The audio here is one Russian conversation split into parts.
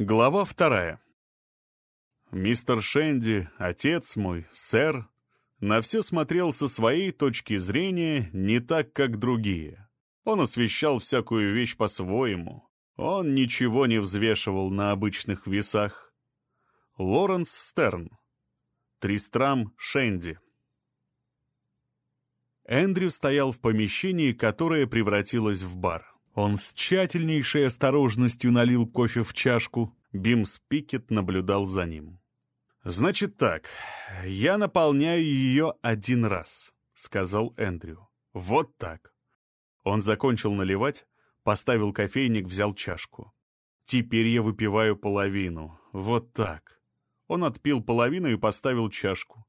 Глава вторая. Мистер Шенди, отец мой, сэр, на все смотрел со своей точки зрения не так, как другие. Он освещал всякую вещь по-своему. Он ничего не взвешивал на обычных весах. Лоренс Стерн. Тристрам Шенди. Эндрю стоял в помещении, которое превратилось в бар. Он с тщательнейшей осторожностью налил кофе в чашку. Бимс Пикет наблюдал за ним. «Значит так, я наполняю ее один раз», — сказал Эндрю. «Вот так». Он закончил наливать, поставил кофейник, взял чашку. «Теперь я выпиваю половину. Вот так». Он отпил половину и поставил чашку.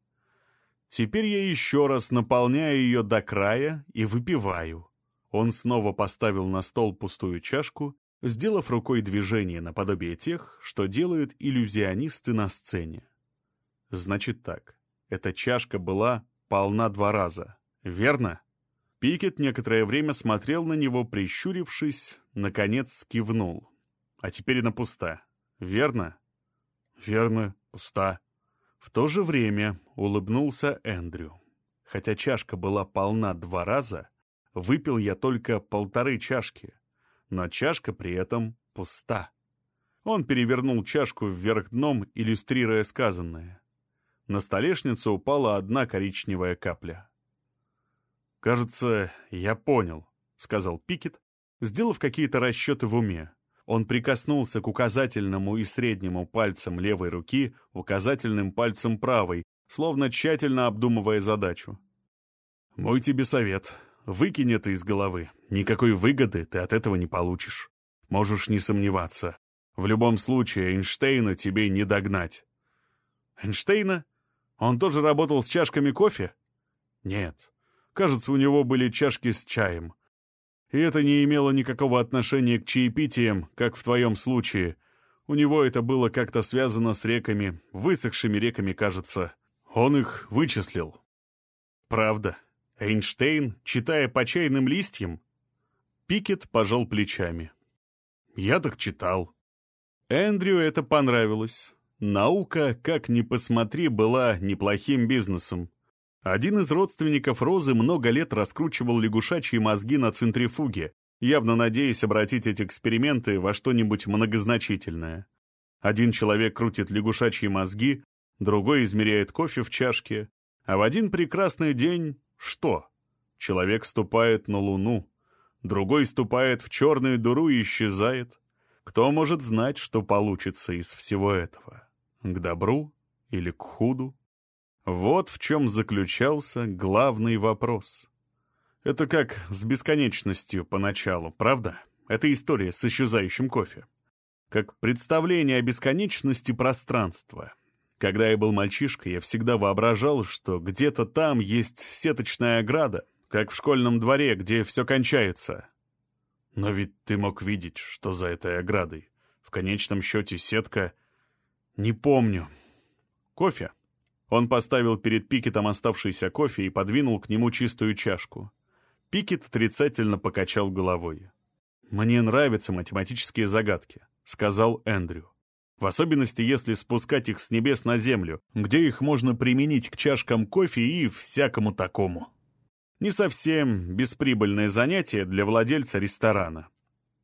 «Теперь я еще раз наполняю ее до края и выпиваю. Он снова поставил на стол пустую чашку, сделав рукой движение наподобие тех, что делают иллюзионисты на сцене. Значит так, эта чашка была полна два раза, верно? Пикет некоторое время смотрел на него, прищурившись, наконец кивнул. А теперь она пуста, верно? Верно, пуста. В то же время улыбнулся Эндрю. Хотя чашка была полна два раза, Выпил я только полторы чашки, но чашка при этом пуста. Он перевернул чашку вверх дном, иллюстрируя сказанное. На столешницу упала одна коричневая капля. «Кажется, я понял», — сказал Пикет, сделав какие-то расчеты в уме. Он прикоснулся к указательному и среднему пальцам левой руки указательным пальцем правой, словно тщательно обдумывая задачу. «Мой тебе совет. Выкинь это из головы. Никакой выгоды ты от этого не получишь. Можешь не сомневаться. В любом случае Эйнштейна тебе не догнать. Эйнштейна? Он тоже работал с чашками кофе? Нет. Кажется, у него были чашки с чаем. И это не имело никакого отношения к чаепитиям, как в твоем случае. У него это было как-то связано с реками, высохшими реками, кажется. Он их вычислил. Правда. Эйнштейн, читая по чайным листьям? Пикет пожал плечами. Я так читал. Эндрю это понравилось. Наука, как ни посмотри, была неплохим бизнесом. Один из родственников Розы много лет раскручивал лягушачьи мозги на центрифуге, явно надеясь обратить эти эксперименты во что-нибудь многозначительное. Один человек крутит лягушачьи мозги, другой измеряет кофе в чашке, а в один прекрасный день что? Человек ступает на Луну, другой ступает в черную дыру и исчезает. Кто может знать, что получится из всего этого? К добру или к худу? Вот в чем заключался главный вопрос. Это как с бесконечностью поначалу, правда? Это история с исчезающим кофе. Как представление о бесконечности пространства. Когда я был мальчишкой, я всегда воображал, что где-то там есть сеточная ограда, как в школьном дворе, где все кончается. Но ведь ты мог видеть, что за этой оградой. В конечном счете сетка... Не помню. Кофе. Он поставил перед Пикетом оставшийся кофе и подвинул к нему чистую чашку. Пикет отрицательно покачал головой. «Мне нравятся математические загадки», — сказал Эндрю. В особенности, если спускать их с небес на землю, где их можно применить к чашкам кофе и всякому такому. Не совсем бесприбыльное занятие для владельца ресторана.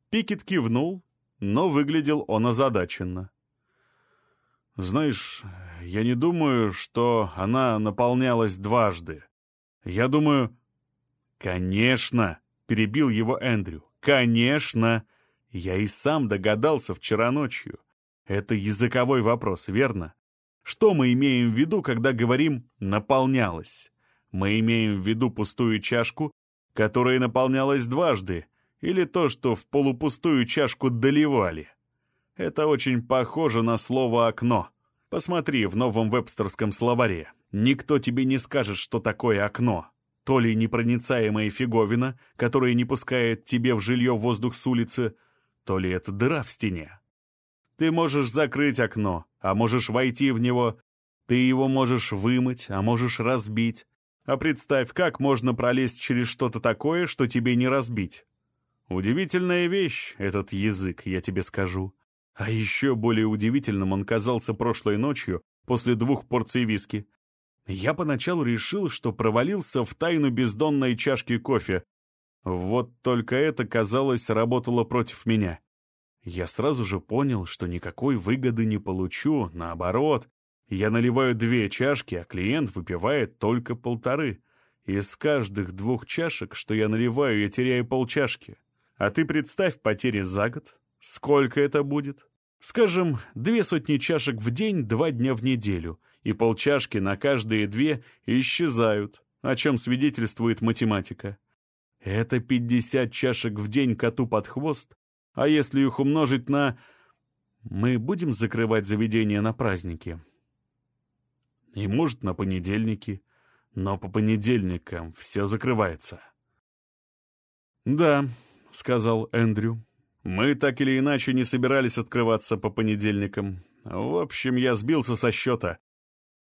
Пикет кивнул, но выглядел он озадаченно. «Знаешь, я не думаю, что она наполнялась дважды. Я думаю...» «Конечно!» — перебил его Эндрю. «Конечно! Я и сам догадался вчера ночью. Это языковой вопрос, верно? Что мы имеем в виду, когда говорим «наполнялось»? Мы имеем в виду пустую чашку, которая наполнялась дважды, или то, что в полупустую чашку доливали. Это очень похоже на слово «окно». Посмотри в новом вебстерском словаре. Никто тебе не скажет, что такое окно. То ли непроницаемая фиговина, которая не пускает тебе в жилье воздух с улицы, то ли это дыра в стене. Ты можешь закрыть окно, а можешь войти в него. Ты его можешь вымыть, а можешь разбить. А представь, как можно пролезть через что-то такое, что тебе не разбить. Удивительная вещь, этот язык, я тебе скажу. А еще более удивительным он казался прошлой ночью после двух порций виски. Я поначалу решил, что провалился в тайну бездонной чашки кофе. Вот только это, казалось, работало против меня. Я сразу же понял, что никакой выгоды не получу, наоборот. Я наливаю две чашки, а клиент выпивает только полторы. Из каждых двух чашек, что я наливаю, я теряю полчашки. А ты представь потери за год. Сколько это будет? Скажем, две сотни чашек в день, два дня в неделю, и полчашки на каждые две исчезают, о чем свидетельствует математика. Это 50 чашек в день коту под хвост, а если их умножить на... Мы будем закрывать заведение на праздники? И, может, на понедельники. Но по понедельникам все закрывается. «Да», — сказал Эндрю, мы так или иначе не собирались открываться по понедельникам. В общем, я сбился со счета.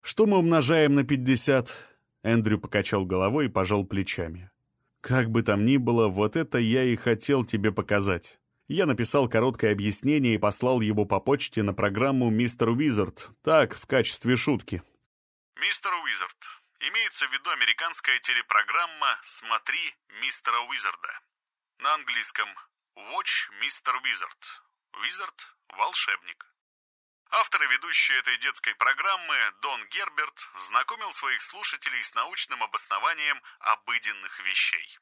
Что мы умножаем на 50? Эндрю покачал головой и пожал плечами. Как бы там ни было, вот это я и хотел тебе показать. Я написал короткое объяснение и послал его по почте на программу «Мистер Уизард», так, в качестве шутки. «Мистер Уизард. Имеется в виду американская телепрограмма «Смотри мистера Уизарда». На английском Watch Mr. Wizard. Wizard – волшебник. Автор и ведущий этой детской программы Дон Герберт знакомил своих слушателей с научным обоснованием обыденных вещей.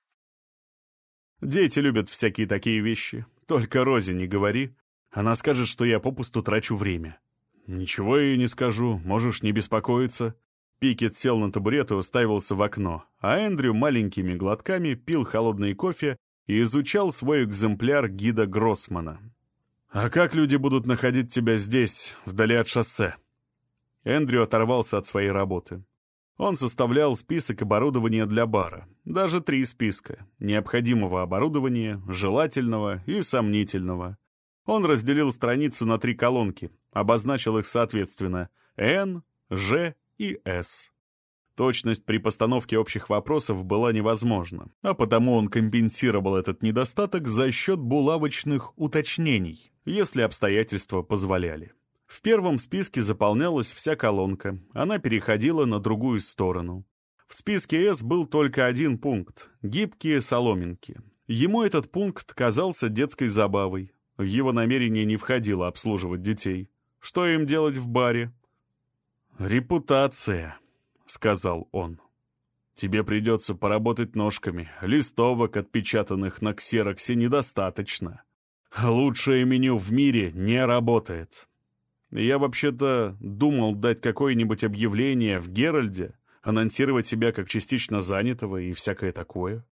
Дети любят всякие такие вещи. Только Розе не говори. Она скажет, что я попусту трачу время. Ничего ей не скажу, можешь не беспокоиться. Пикет сел на табурет и уставился в окно, а Эндрю маленькими глотками пил холодный кофе и изучал свой экземпляр гида Гроссмана. «А как люди будут находить тебя здесь, вдали от шоссе?» Эндрю оторвался от своей работы. Он составлял список оборудования для бара. Даже три списка. Необходимого оборудования, желательного и сомнительного. Он разделил страницу на три колонки, обозначил их соответственно «Н», «Ж» и «С». Точность при постановке общих вопросов была невозможна, а потому он компенсировал этот недостаток за счет булавочных уточнений, если обстоятельства позволяли. В первом списке заполнялась вся колонка, она переходила на другую сторону. В списке «С» был только один пункт — гибкие соломинки. Ему этот пункт казался детской забавой. В его намерение не входило обслуживать детей. Что им делать в баре? Репутация. — сказал он. «Тебе придется поработать ножками. Листовок, отпечатанных на ксероксе, недостаточно. Лучшее меню в мире не работает. Я вообще-то думал дать какое-нибудь объявление в Геральде, анонсировать себя как частично занятого и всякое такое».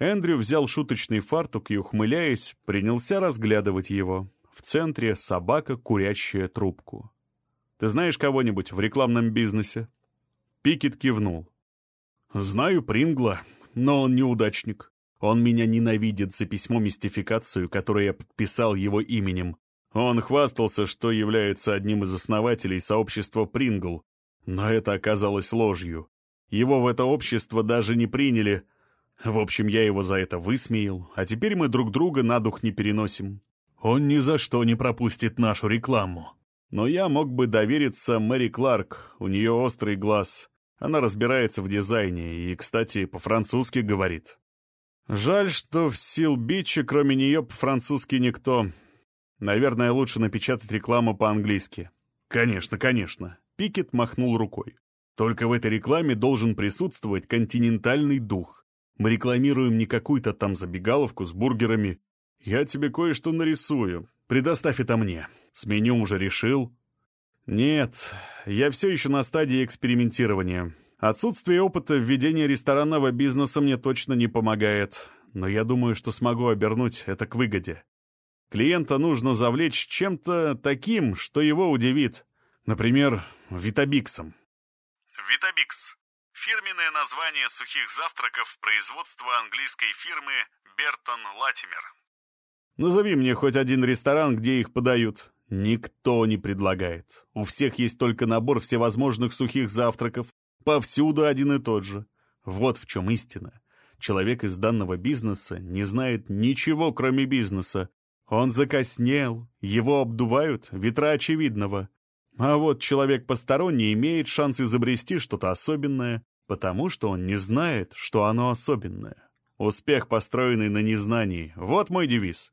Эндрю взял шуточный фартук и, ухмыляясь, принялся разглядывать его. В центре собака, курящая трубку. «Ты знаешь кого-нибудь в рекламном бизнесе?» Пикет кивнул. «Знаю Прингла, но он неудачник. Он меня ненавидит за письмо-мистификацию, которое я подписал его именем. Он хвастался, что является одним из основателей сообщества Прингл, но это оказалось ложью. Его в это общество даже не приняли. В общем, я его за это высмеял, а теперь мы друг друга на дух не переносим. Он ни за что не пропустит нашу рекламу. Но я мог бы довериться Мэри Кларк, у нее острый глаз. Она разбирается в дизайне и, кстати, по-французски говорит. Жаль, что в Сил-Биче кроме нее по-французски никто. Наверное, лучше напечатать рекламу по-английски. Конечно, конечно. Пикет махнул рукой. Только в этой рекламе должен присутствовать континентальный дух. Мы рекламируем не какую-то там забегаловку с бургерами. Я тебе кое-что нарисую. Предоставь это мне. С меню уже решил. Нет, я все еще на стадии экспериментирования. Отсутствие опыта в ведении ресторанного бизнеса мне точно не помогает, но я думаю, что смогу обернуть это к выгоде. Клиента нужно завлечь чем-то таким, что его удивит. Например, Витабиксом. Витабикс. Фирменное название сухих завтраков производства английской фирмы Бертон Латимер. Назови мне хоть один ресторан, где их подают. Никто не предлагает. У всех есть только набор всевозможных сухих завтраков. Повсюду один и тот же. Вот в чем истина. Человек из данного бизнеса не знает ничего, кроме бизнеса. Он закоснел, его обдувают ветра очевидного. А вот человек посторонний имеет шанс изобрести что-то особенное, потому что он не знает, что оно особенное. Успех, построенный на незнании — вот мой девиз.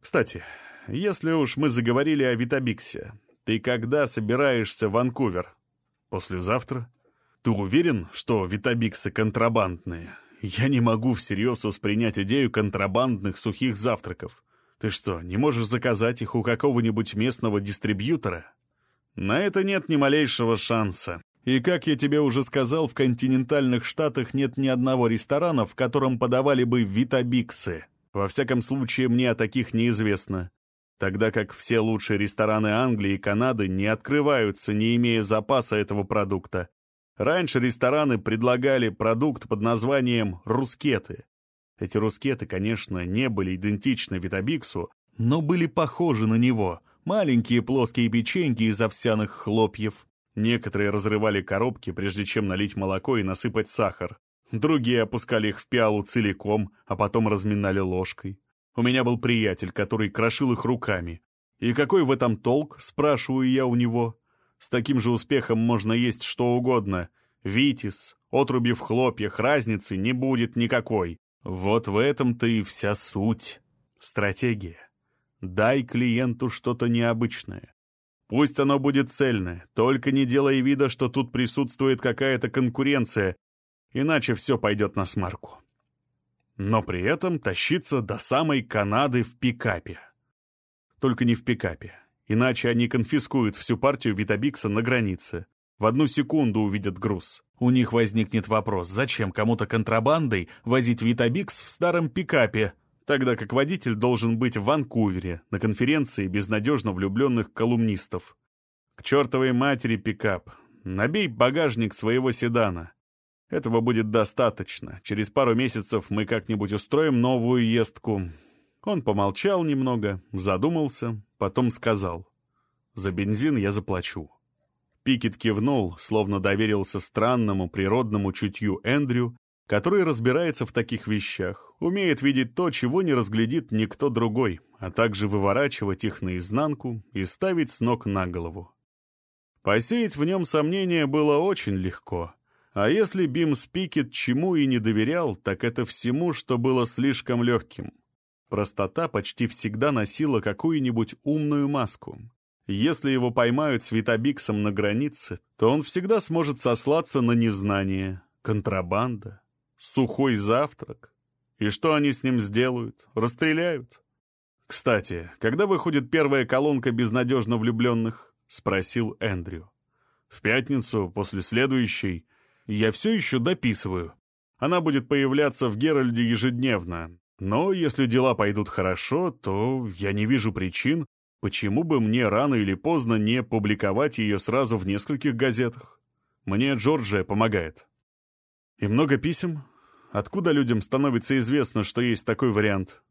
Кстати, если уж мы заговорили о Витабиксе, ты когда собираешься в Ванкувер? Послезавтра? Ты уверен, что Витабиксы контрабандные? Я не могу всерьез воспринять идею контрабандных сухих завтраков. Ты что, не можешь заказать их у какого-нибудь местного дистрибьютора? На это нет ни малейшего шанса. И, как я тебе уже сказал, в континентальных штатах нет ни одного ресторана, в котором подавали бы витабиксы. Во всяком случае, мне о таких неизвестно. Тогда как все лучшие рестораны Англии и Канады не открываются, не имея запаса этого продукта. Раньше рестораны предлагали продукт под названием «рускеты». Эти рускеты, конечно, не были идентичны Витабиксу, но были похожи на него. Маленькие плоские печеньки из овсяных хлопьев. Некоторые разрывали коробки, прежде чем налить молоко и насыпать сахар. Другие опускали их в пиалу целиком, а потом разминали ложкой. У меня был приятель, который крошил их руками. И какой в этом толк, спрашиваю я у него. С таким же успехом можно есть что угодно. Витис, отруби в хлопьях, разницы не будет никакой. Вот в этом-то и вся суть. Стратегия. Дай клиенту что-то необычное. Пусть оно будет цельное, только не делай вида, что тут присутствует какая-то конкуренция, иначе все пойдет на смарку. Но при этом тащиться до самой Канады в пикапе. Только не в пикапе, иначе они конфискуют всю партию Витабикса на границе. В одну секунду увидят груз. У них возникнет вопрос, зачем кому-то контрабандой возить Витабикс в старом пикапе, тогда как водитель должен быть в Ванкувере на конференции безнадежно влюбленных колумнистов. К чертовой матери пикап. Набей багажник своего седана. Этого будет достаточно. Через пару месяцев мы как-нибудь устроим новую ездку. Он помолчал немного, задумался, потом сказал. «За бензин я заплачу». Пикет кивнул, словно доверился странному природному чутью Эндрю который разбирается в таких вещах, умеет видеть то, чего не разглядит никто другой, а также выворачивать их наизнанку и ставить с ног на голову. Посеять в нем сомнения было очень легко. А если Бим Спикет чему и не доверял, так это всему, что было слишком легким. Простота почти всегда носила какую-нибудь умную маску. Если его поймают с Витабиксом на границе, то он всегда сможет сослаться на незнание, контрабанда, Сухой завтрак? И что они с ним сделают? Расстреляют? «Кстати, когда выходит первая колонка безнадежно влюбленных?» — спросил Эндрю. «В пятницу, после следующей. Я все еще дописываю. Она будет появляться в Геральде ежедневно. Но если дела пойдут хорошо, то я не вижу причин, почему бы мне рано или поздно не публиковать ее сразу в нескольких газетах. Мне Джорджия помогает». «И много писем?» Откуда людям становится известно, что есть такой вариант?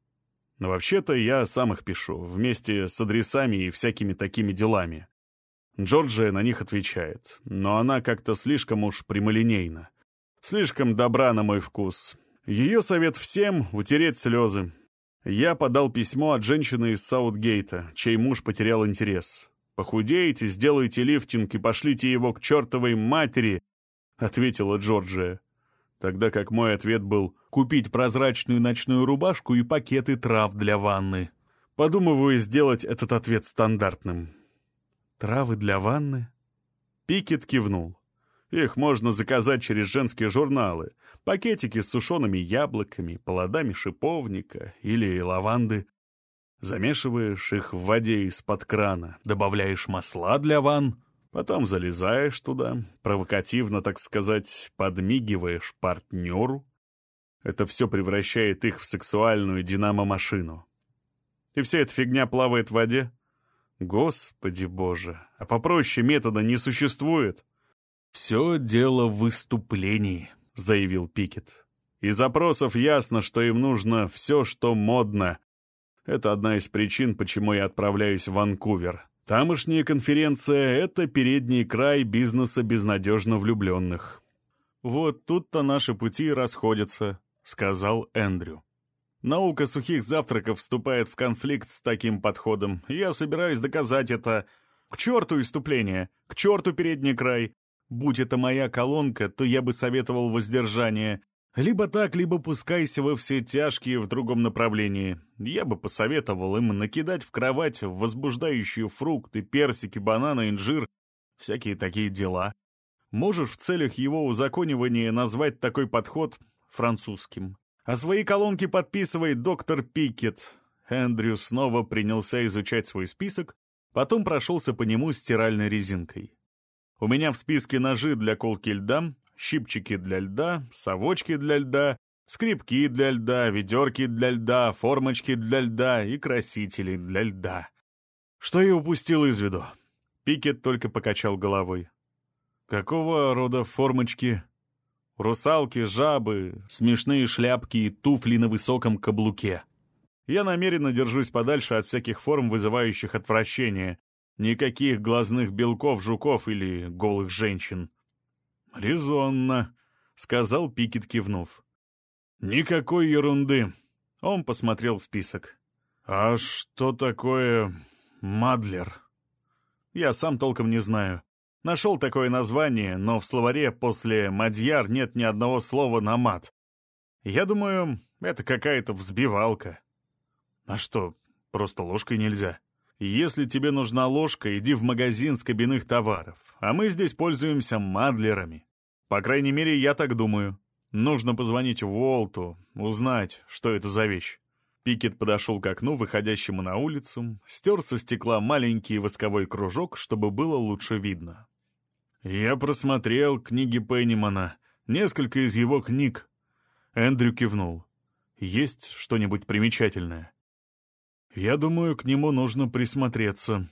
Но вообще-то я сам их пишу, вместе с адресами и всякими такими делами. Джорджия на них отвечает, но она как-то слишком уж прямолинейна. Слишком добра на мой вкус. Ее совет всем — утереть слезы. Я подал письмо от женщины из Саутгейта, чей муж потерял интерес. «Похудеете, сделайте лифтинг и пошлите его к чертовой матери», — ответила Джорджия тогда как мой ответ был «купить прозрачную ночную рубашку и пакеты трав для ванны». Подумываю сделать этот ответ стандартным. «Травы для ванны?» Пикет кивнул. Их можно заказать через женские журналы. Пакетики с сушеными яблоками, плодами шиповника или лаванды. Замешиваешь их в воде из-под крана, добавляешь масла для ванн, Потом залезаешь туда, провокативно, так сказать, подмигиваешь партнеру. Это все превращает их в сексуальную динамо-машину. И вся эта фигня плавает в воде? Господи боже, а попроще метода не существует. «Все дело в выступлении», — заявил Пикет. «Из запросов ясно, что им нужно все, что модно. Это одна из причин, почему я отправляюсь в Ванкувер. Тамошняя конференция — это передний край бизнеса безнадежно влюбленных. «Вот тут-то наши пути расходятся», — сказал Эндрю. Наука сухих завтраков вступает в конфликт с таким подходом. Я собираюсь доказать это. К черту иступление, к черту передний край. Будь это моя колонка, то я бы советовал воздержание. Либо так, либо пускайся во все тяжкие в другом направлении. Я бы посоветовал им накидать в кровать возбуждающие фрукты, персики, бананы, инжир, всякие такие дела. Можешь в целях его узаконивания назвать такой подход французским. А свои колонки подписывает доктор Пикет. Эндрю снова принялся изучать свой список, потом прошелся по нему стиральной резинкой. У меня в списке ножи для колки льда, щипчики для льда, совочки для льда, скрипки для льда, ведерки для льда, формочки для льда и красители для льда. Что я упустил из виду? Пикет только покачал головой. Какого рода формочки? Русалки, жабы, смешные шляпки и туфли на высоком каблуке. Я намеренно держусь подальше от всяких форм, вызывающих отвращение. Никаких глазных белков, жуков или голых женщин. «Резонно», — сказал Пикет, кивнув. «Никакой ерунды». Он посмотрел список. «А что такое Мадлер?» «Я сам толком не знаю. Нашел такое название, но в словаре после «мадьяр» нет ни одного слова на мат. Я думаю, это какая-то взбивалка. А что, просто ложкой нельзя? Если тебе нужна ложка, иди в магазин с кабинных товаров, а мы здесь пользуемся мадлерами. По крайней мере, я так думаю. Нужно позвонить Уолту, узнать, что это за вещь. Пикет подошел к окну, выходящему на улицу, стер со стекла маленький восковой кружок, чтобы было лучше видно. «Я просмотрел книги Пеннимана, несколько из его книг». Эндрю кивнул. «Есть что-нибудь примечательное?» «Я думаю, к нему нужно присмотреться».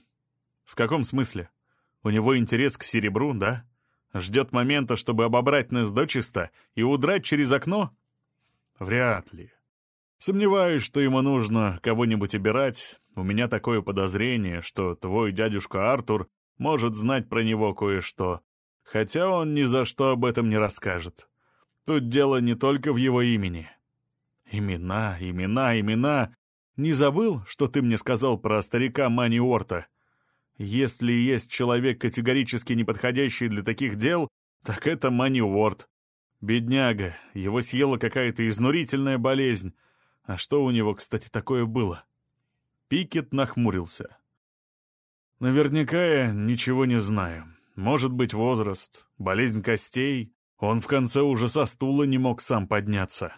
«В каком смысле? У него интерес к серебру, да? Ждет момента, чтобы обобрать нас дочисто и удрать через окно?» «Вряд ли. Сомневаюсь, что ему нужно кого-нибудь обирать. У меня такое подозрение, что твой дядюшка Артур может знать про него кое-что, хотя он ни за что об этом не расскажет. Тут дело не только в его имени. Имена, имена, имена. Не забыл, что ты мне сказал про старика Мани Уорта? Если есть человек, категорически неподходящий для таких дел, так это Мани Уорт. Бедняга, его съела какая-то изнурительная болезнь. А что у него, кстати, такое было? Пикет нахмурился. Наверняка я ничего не знаю. Может быть, возраст, болезнь костей. Он в конце уже со стула не мог сам подняться.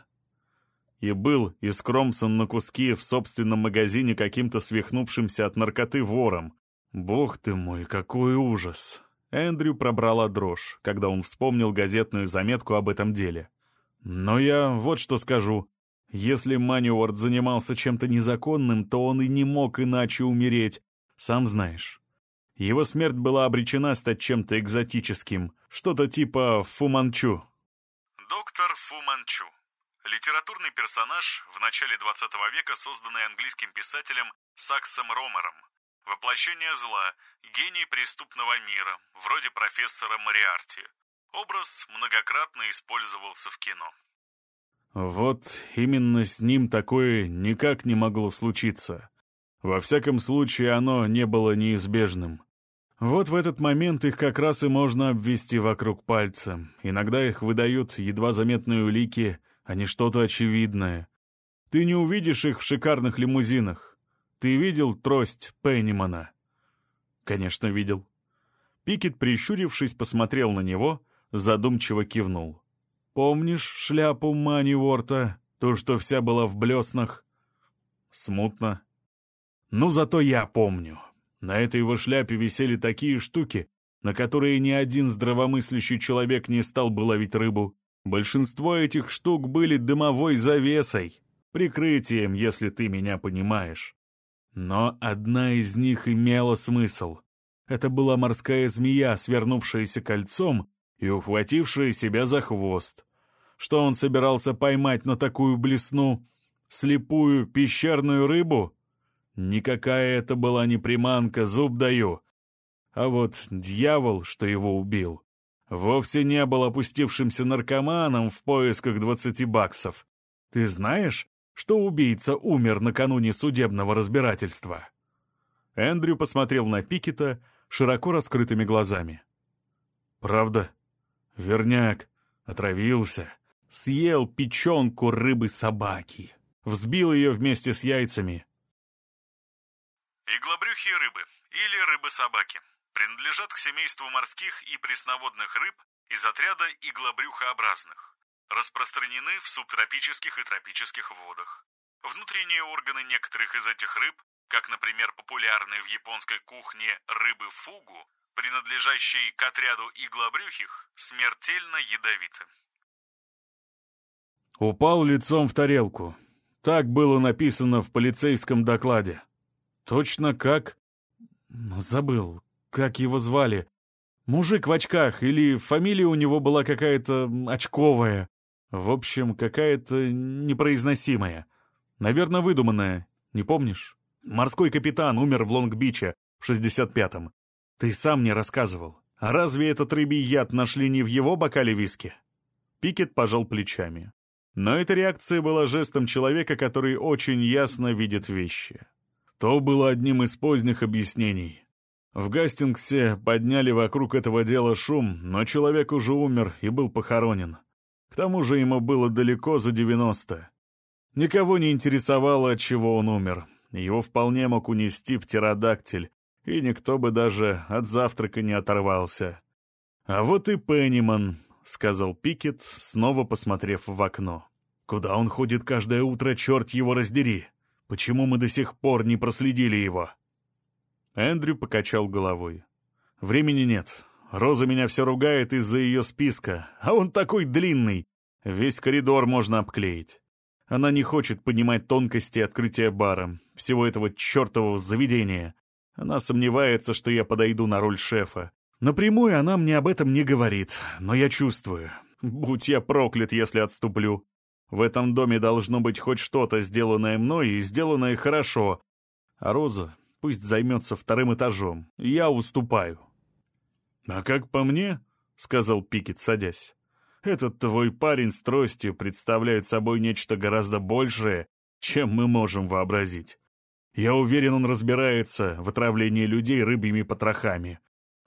И был искромсан на куски в собственном магазине каким-то свихнувшимся от наркоты вором. Бог ты мой, какой ужас! Эндрю пробрала дрожь, когда он вспомнил газетную заметку об этом деле. Но я вот что скажу. Если Маниуард занимался чем-то незаконным, то он и не мог иначе умереть, сам знаешь. Его смерть была обречена стать чем-то экзотическим, что-то типа Фуманчу. Доктор Фуманчу. Литературный персонаж, в начале 20 века созданный английским писателем Саксом Ромером. Воплощение зла, гений преступного мира, вроде профессора Мариарти. Образ многократно использовался в кино. Вот именно с ним такое никак не могло случиться. Во всяком случае, оно не было неизбежным. Вот в этот момент их как раз и можно обвести вокруг пальца. Иногда их выдают едва заметные улики, а не что-то очевидное. Ты не увидишь их в шикарных лимузинах. Ты видел трость Пеннимана? Конечно, видел. Пикет, прищурившись, посмотрел на него, задумчиво кивнул. «Помнишь шляпу Мани Уорта, ту, что вся была в блеснах?» «Смутно», ну, зато я помню. На этой его шляпе висели такие штуки, на которые ни один здравомыслящий человек не стал бы ловить рыбу. Большинство этих штук были дымовой завесой, прикрытием, если ты меня понимаешь. Но одна из них имела смысл. Это была морская змея, свернувшаяся кольцом и ухватившая себя за хвост. Что он собирался поймать на такую блесну? Слепую пещерную рыбу? Никакая это была не приманка, зуб даю. А вот дьявол, что его убил, вовсе не был опустившимся наркоманом в поисках двадцати баксов. Ты знаешь, что убийца умер накануне судебного разбирательства. Эндрю посмотрел на Пикета широко раскрытыми глазами. «Правда? Верняк. Отравился. Съел печенку рыбы-собаки. Взбил ее вместе с яйцами». Иглобрюхие рыбы или рыбы-собаки принадлежат к семейству морских и пресноводных рыб из отряда иглобрюхообразных. Распространены в субтропических и тропических водах. Внутренние органы некоторых из этих рыб как, например, популярные в японской кухне рыбы фугу, принадлежащие к отряду иглобрюхих, смертельно ядовиты. Упал лицом в тарелку. Так было написано в полицейском докладе. Точно как... Забыл, как его звали. Мужик в очках, или фамилия у него была какая-то очковая. В общем, какая-то непроизносимая. Наверное, выдуманная. Не помнишь? Морской капитан умер в Лонг-Биче в 65-м. Ты сам мне рассказывал. А разве этот рыбий яд нашли не в его бокале виски?» Пикет пожал плечами. Но эта реакция была жестом человека, который очень ясно видит вещи. То было одним из поздних объяснений. В Гастингсе подняли вокруг этого дела шум, но человек уже умер и был похоронен. К тому же ему было далеко за 90. Никого не интересовало, от чего он умер. Его вполне мог унести птеродактиль, и никто бы даже от завтрака не оторвался. «А вот и Пенниман», — сказал Пикет, снова посмотрев в окно. «Куда он ходит каждое утро, черт его раздери? Почему мы до сих пор не проследили его?» Эндрю покачал головой. «Времени нет. Роза меня все ругает из-за ее списка, а он такой длинный. Весь коридор можно обклеить. Она не хочет понимать тонкости открытия бара, всего этого чертового заведения. Она сомневается, что я подойду на роль шефа. Напрямую она мне об этом не говорит, но я чувствую. Будь я проклят, если отступлю. В этом доме должно быть хоть что-то, сделанное мной и сделанное хорошо. А Роза пусть займется вторым этажом. Я уступаю. — А как по мне, — сказал Пикет, садясь, этот твой парень с тростью представляет собой нечто гораздо большее, чем мы можем вообразить. Я уверен, он разбирается в отравлении людей рыбьими потрохами.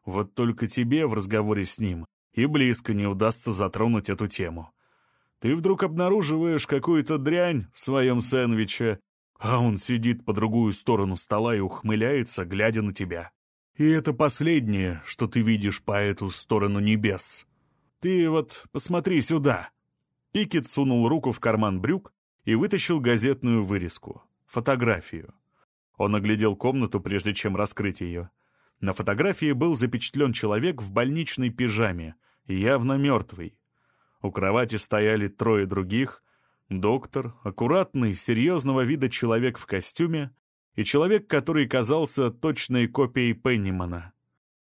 Вот только тебе в разговоре с ним и близко не удастся затронуть эту тему. Ты вдруг обнаруживаешь какую-то дрянь в своем сэндвиче, а он сидит по другую сторону стола и ухмыляется, глядя на тебя. И это последнее, что ты видишь по эту сторону небес. Ты вот посмотри сюда». Пикет сунул руку в карман брюк и вытащил газетную вырезку, фотографию. Он оглядел комнату, прежде чем раскрыть ее. На фотографии был запечатлен человек в больничной пижаме, явно мертвый. У кровати стояли трое других, доктор, аккуратный, серьезного вида человек в костюме и человек, который казался точной копией Пеннимана.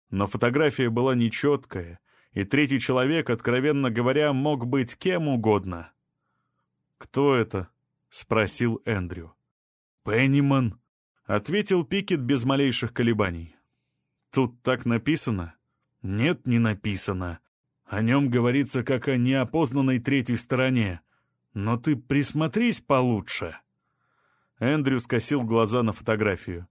Но фотография была нечеткая, и третий человек, откровенно говоря, мог быть кем угодно. «Кто это?» — спросил Эндрю. «Пенниман», — ответил Пикет без малейших колебаний. «Тут так написано?» «Нет, не написано. О нем говорится как о неопознанной третьей стороне. Но ты присмотрись получше». Эндрю скосил глаза на фотографию.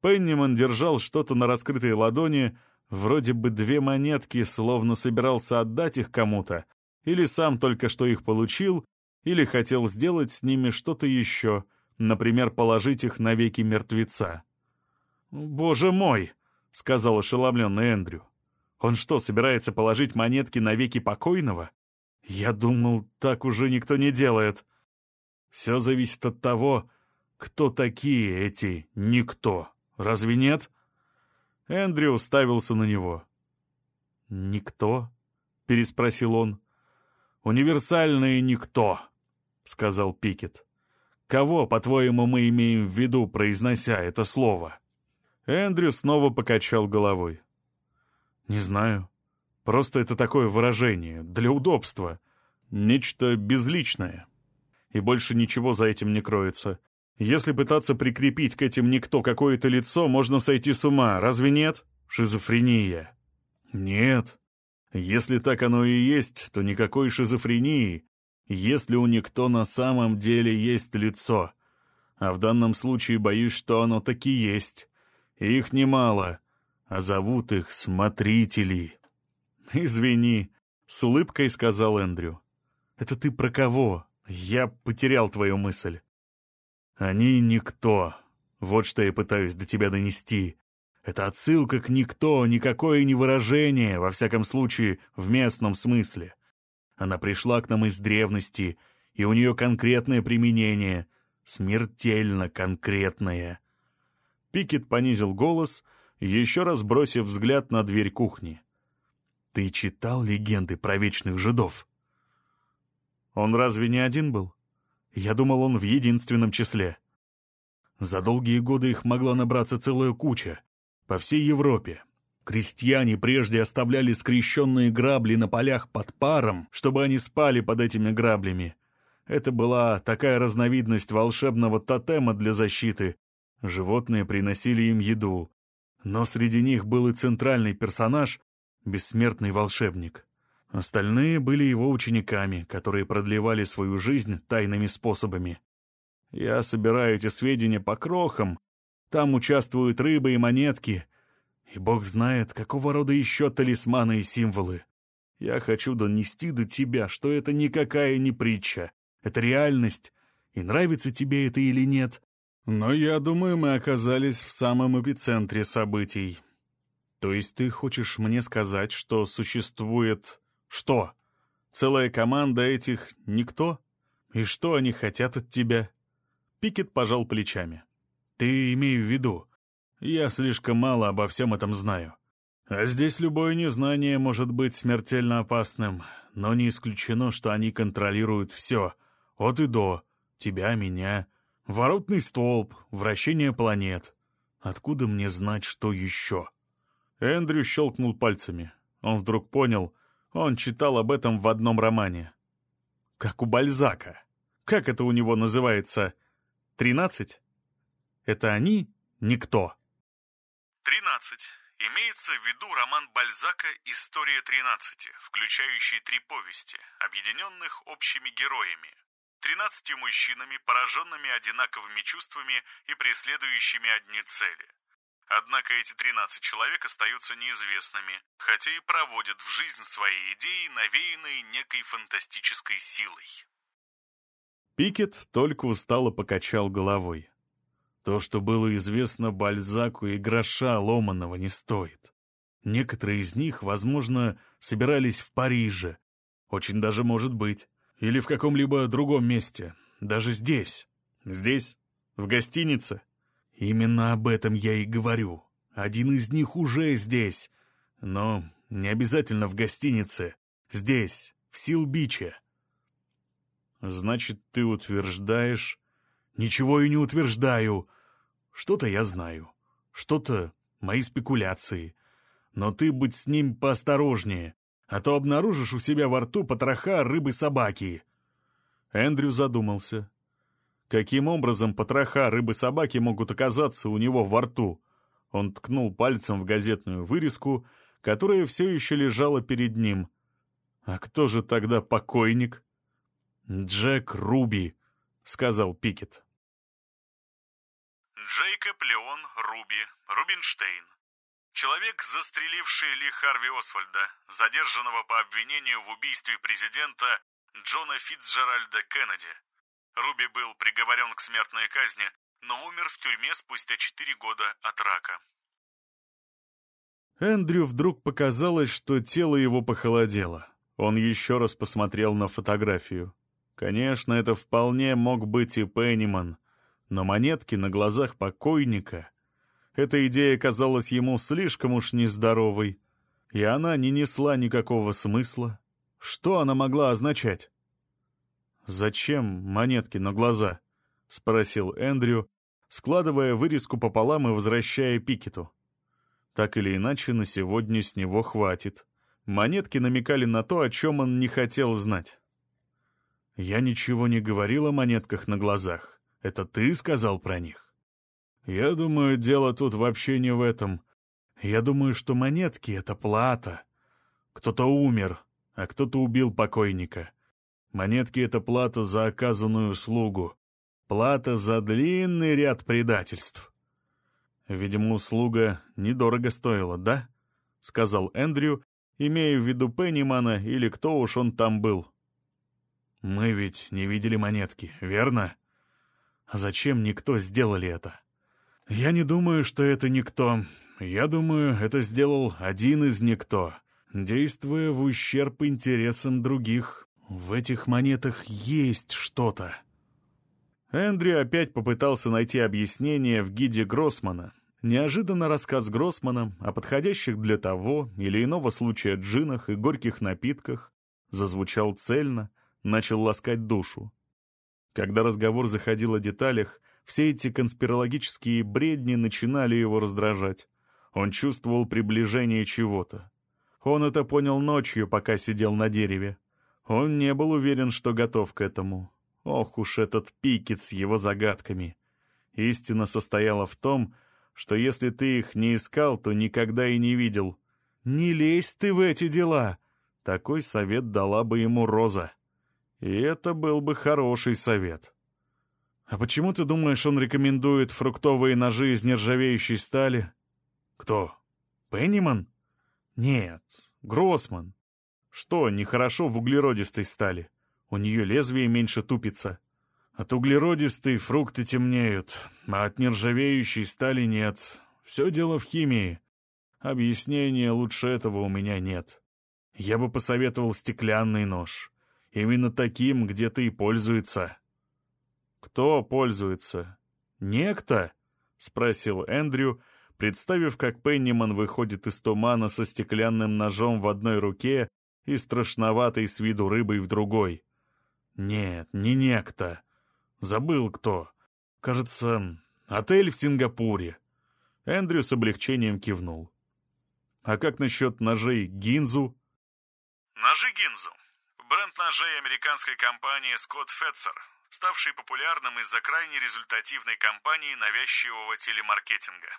Пенниман держал что-то на раскрытой ладони, Вроде бы две монетки, словно собирался отдать их кому-то, или сам только что их получил, или хотел сделать с ними что-то еще, например, положить их на веки мертвеца. «Боже мой!» — сказал ошеломленный Эндрю. «Он что, собирается положить монетки на веки покойного? Я думал, так уже никто не делает. Все зависит от того, кто такие эти «никто». Разве нет?» Эндрю уставился на него. «Никто?» — переспросил он. «Универсальный никто», — сказал Пикет. «Кого, по-твоему, мы имеем в виду, произнося это слово?» Эндрю снова покачал головой. «Не знаю. Просто это такое выражение, для удобства. Нечто безличное. И больше ничего за этим не кроется. Если пытаться прикрепить к этим никто какое-то лицо, можно сойти с ума, разве нет? Шизофрения. Нет. Если так оно и есть, то никакой шизофрении. если у никто на самом деле есть лицо. А в данном случае боюсь, что оно таки есть. Их немало, а зовут их смотрители. «Извини», — с улыбкой сказал Эндрю. «Это ты про кого? Я потерял твою мысль». «Они никто. Вот что я пытаюсь до тебя донести. Это отсылка к никто, никакое не выражение, во всяком случае, в местном смысле. Она пришла к нам из древности, и у нее конкретное применение, смертельно конкретное». Пикет понизил голос, еще раз бросив взгляд на дверь кухни. «Ты читал легенды про вечных жидов?» «Он разве не один был? Я думал, он в единственном числе». За долгие годы их могла набраться целая куча. По всей Европе. Крестьяне прежде оставляли скрещенные грабли на полях под паром, чтобы они спали под этими граблями. Это была такая разновидность волшебного тотема для защиты. Животные приносили им еду. Но среди них был и центральный персонаж — бессмертный волшебник. Остальные были его учениками, которые продлевали свою жизнь тайными способами. Я собираю эти сведения по крохам. Там участвуют рыбы и монетки. И бог знает, какого рода еще талисманы и символы. Я хочу донести до тебя, что это никакая не притча. Это реальность. И нравится тебе это или нет. Но я думаю, мы оказались в самом эпицентре событий. То есть ты хочешь мне сказать, что существует... Что? Целая команда этих никто? И что они хотят от тебя? Пикет пожал плечами. «Ты имей в виду, я слишком мало обо всем этом знаю. А здесь любое незнание может быть смертельно опасным, но не исключено, что они контролируют все, от и до, тебя, меня, воротный столб, вращение планет. Откуда мне знать, что еще?» Эндрю щелкнул пальцами. Он вдруг понял, он читал об этом в одном романе. Как у Бальзака. Как это у него называется? Тринадцать? Это они никто. Тринадцать. Имеется в виду роман Бальзака «История тринадцати», включающий три повести, объединенных общими героями. Тринадцатью мужчинами, пораженными одинаковыми чувствами и преследующими одни цели. Однако эти тринадцать человек остаются неизвестными, хотя и проводят в жизнь свои идеи, навеянные некой фантастической силой. Пикет только устало покачал головой. То, что было известно Бальзаку, и гроша ломаного не стоит. Некоторые из них, возможно, собирались в Париже. Очень даже может быть. Или в каком-либо другом месте. Даже здесь. Здесь? В гостинице? Именно об этом я и говорю. Один из них уже здесь. Но не обязательно в гостинице. Здесь, в Силбиче. Значит, ты утверждаешь... Ничего и не утверждаю. Что-то я знаю. Что-то мои спекуляции. Но ты будь с ним поосторожнее, а то обнаружишь у себя во рту потроха рыбы-собаки. Эндрю задумался. Каким образом потроха рыбы-собаки могут оказаться у него во рту? Он ткнул пальцем в газетную вырезку, которая все еще лежала перед ним. А кто же тогда покойник? «Джек Руби», — сказал Пикет. Джейкоб Леон Руби, Рубинштейн. Человек, застреливший Ли Харви Освальда, задержанного по обвинению в убийстве президента Джона Фитцджеральда Кеннеди. Руби был приговорен к смертной казни, но умер в тюрьме спустя четыре года от рака. Эндрю вдруг показалось, что тело его похолодело. Он еще раз посмотрел на фотографию. Конечно, это вполне мог быть и Пенниман, но монетки на глазах покойника... Эта идея казалась ему слишком уж нездоровой, и она не несла никакого смысла. Что она могла означать? «Зачем монетки на глаза?» — спросил Эндрю, складывая вырезку пополам и возвращая Пикету. Так или иначе, на сегодня с него хватит. Монетки намекали на то, о чем он не хотел знать. Я ничего не говорил о монетках на глазах. Это ты сказал про них? Я думаю, дело тут вообще не в этом. Я думаю, что монетки — это плата. Кто-то умер, а кто-то убил покойника. Монетки — это плата за оказанную услугу. Плата за длинный ряд предательств. Видимо, услуга недорого стоила, да? — сказал Эндрю, имея в виду Пеннимана или кто уж он там был. Мы ведь не видели монетки, верно? А зачем никто сделали это? Я не думаю, что это никто. Я думаю, это сделал один из никто, действуя в ущерб интересам других. В этих монетах есть что-то. Эндрю опять попытался найти объяснение в гиде Гроссмана. Неожиданно рассказ Гроссмана о подходящих для того или иного случая джинах и горьких напитках зазвучал цельно, начал ласкать душу. Когда разговор заходил о деталях, все эти конспирологические бредни начинали его раздражать. Он чувствовал приближение чего-то. Он это понял ночью, пока сидел на дереве. Он не был уверен, что готов к этому. Ох уж этот пикет с его загадками. Истина состояла в том, что если ты их не искал, то никогда и не видел. «Не лезь ты в эти дела!» Такой совет дала бы ему Роза. И это был бы хороший совет. А почему ты думаешь, он рекомендует фруктовые ножи из нержавеющей стали? Кто? Пенниман? Нет, Гроссман. Что, нехорошо в углеродистой стали? У нее лезвие меньше тупится. От углеродистой фрукты темнеют, а от нержавеющей стали нет. Все дело в химии. Объяснения лучше этого у меня нет. Я бы посоветовал стеклянный нож. Именно таким где-то и пользуется. «Кто пользуется? Некто?» — спросил Эндрю, представив, как Пенниман выходит из тумана со стеклянным ножом в одной руке и страшноватой с виду рыбой в другой. «Нет, не некто. Забыл кто. Кажется, отель в Сингапуре». Эндрю с облегчением кивнул. «А как насчет ножей Гинзу?» «Ножи Гинзу Бренд ножей американской компании Scott Fetzer, ставший популярным из-за крайне результативной кампании навязчивого телемаркетинга.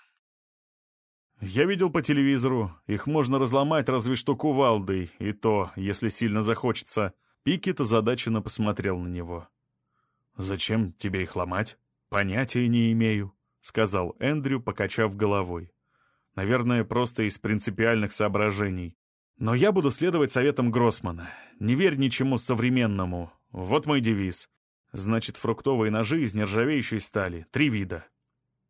Я видел по телевизору, их можно разломать разве что кувалдой, и то, если сильно захочется. Пикет озадаченно посмотрел на него. «Зачем тебе их ломать? Понятия не имею», — сказал Эндрю, покачав головой. «Наверное, просто из принципиальных соображений. Но я буду следовать советам Гроссмана. Не верь ничему современному. Вот мой девиз. Значит, фруктовые ножи из нержавеющей стали. Три вида.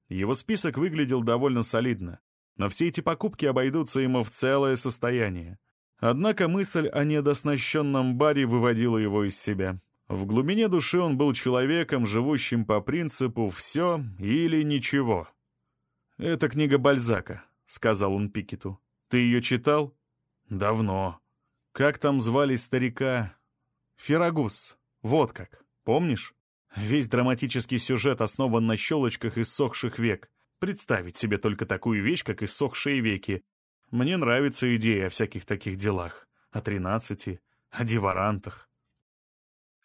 Его список выглядел довольно солидно. Но все эти покупки обойдутся ему в целое состояние. Однако мысль о недоснащенном баре выводила его из себя. В глубине души он был человеком, живущим по принципу «все или ничего». «Это книга Бальзака», — сказал он Пикету. «Ты ее читал?» Давно. Как там звали старика? Ферагус. Вот как. Помнишь? Весь драматический сюжет основан на щелочках иссохших век. Представить себе только такую вещь, как иссохшие веки. Мне нравится идея о всяких таких делах. О тринадцати, о диварантах.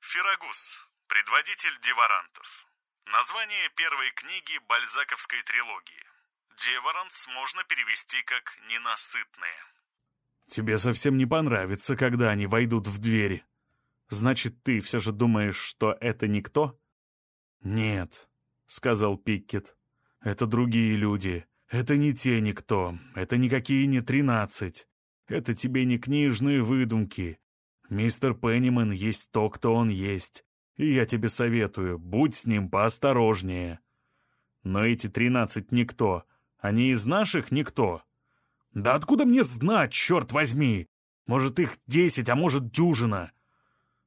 Ферагус. Предводитель диварантов. Название первой книги бальзаковской трилогии. Деваранс можно перевести как «ненасытные». Тебе совсем не понравится, когда они войдут в двери. Значит, ты все же думаешь, что это никто? Нет, — сказал Пиккет. Это другие люди. Это не те никто. Это никакие не тринадцать. Это тебе не книжные выдумки. Мистер Пенниман есть то, кто он есть. И я тебе советую, будь с ним поосторожнее. Но эти тринадцать никто. Они из наших никто. Да откуда мне знать, черт возьми? Может, их десять, а может, дюжина.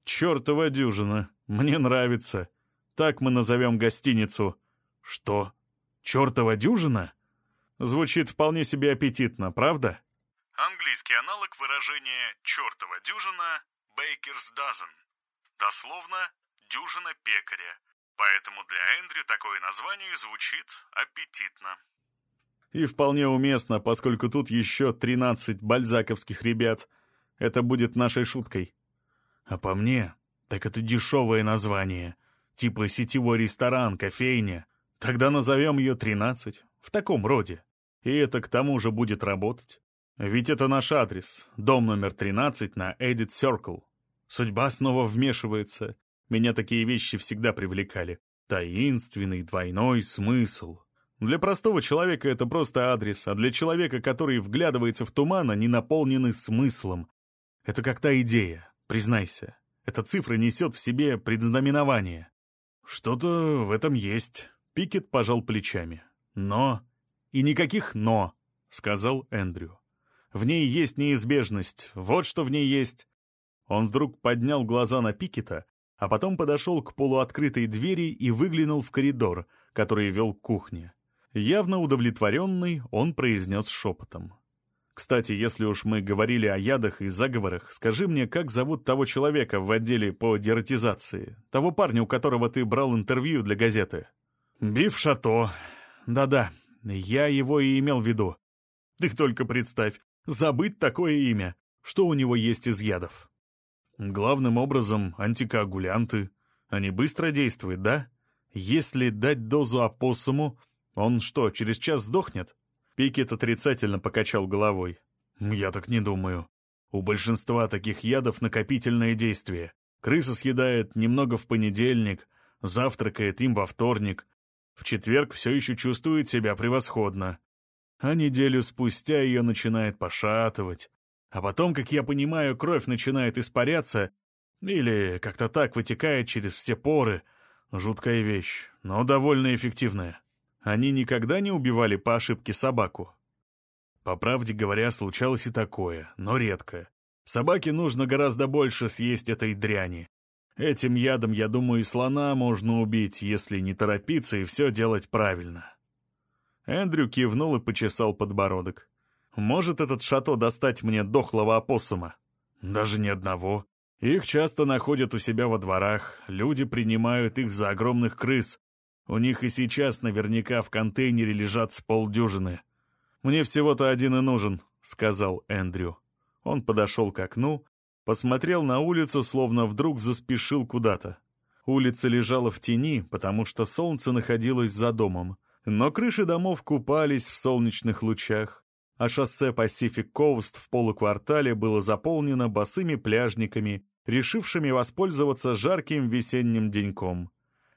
Чертова дюжина. Мне нравится. Так мы назовем гостиницу. Что? Чертова дюжина? Звучит вполне себе аппетитно, правда? Английский аналог выражения «чертова дюжина» — «baker's dozen». Дословно «дюжина пекаря». Поэтому для Эндрю такое название звучит аппетитно. И вполне уместно, поскольку тут еще 13 бальзаковских ребят. Это будет нашей шуткой. А по мне, так это дешевое название. Типа сетевой ресторан, кофейня. Тогда назовем ее 13. В таком роде. И это к тому же будет работать. Ведь это наш адрес. Дом номер 13 на Edit Circle. Судьба снова вмешивается. Меня такие вещи всегда привлекали. Таинственный двойной смысл. Для простого человека это просто адрес, а для человека, который вглядывается в туман, они наполнены смыслом. Это как та идея, признайся. Эта цифра несет в себе предзнаменование. Что-то в этом есть. Пикет пожал плечами. Но... И никаких «но», — сказал Эндрю. В ней есть неизбежность, вот что в ней есть. Он вдруг поднял глаза на Пикета, а потом подошел к полуоткрытой двери и выглянул в коридор, который вел к кухне. Явно удовлетворенный, он произнес шепотом. «Кстати, если уж мы говорили о ядах и заговорах, скажи мне, как зовут того человека в отделе по дератизации, того парня, у которого ты брал интервью для газеты?» «Биф Шато. Да-да, я его и имел в виду. Ты только представь, забыть такое имя. Что у него есть из ядов?» Главным образом антикоагулянты. Они быстро действуют, да? Если дать дозу опоссуму, он что, через час сдохнет? Пикет отрицательно покачал головой. Я так не думаю. У большинства таких ядов накопительное действие. Крыса съедает немного в понедельник, завтракает им во вторник. В четверг все еще чувствует себя превосходно. А неделю спустя ее начинает пошатывать. А потом, как я понимаю, кровь начинает испаряться или как-то так вытекает через все поры. Жуткая вещь, но довольно эффективная. Они никогда не убивали по ошибке собаку. По правде говоря, случалось и такое, но редко. Собаке нужно гораздо больше съесть этой дряни. Этим ядом, я думаю, и слона можно убить, если не торопиться и все делать правильно. Эндрю кивнул и почесал подбородок. Может этот шато достать мне дохлого опоссума? Даже ни одного. Их часто находят у себя во дворах, люди принимают их за огромных крыс. У них и сейчас наверняка в контейнере лежат с полдюжины. «Мне всего-то один и нужен», — сказал Эндрю. Он подошел к окну, посмотрел на улицу, словно вдруг заспешил куда-то. Улица лежала в тени, потому что солнце находилось за домом, но крыши домов купались в солнечных лучах а шоссе Pacific Coast в полуквартале было заполнено босыми пляжниками, решившими воспользоваться жарким весенним деньком.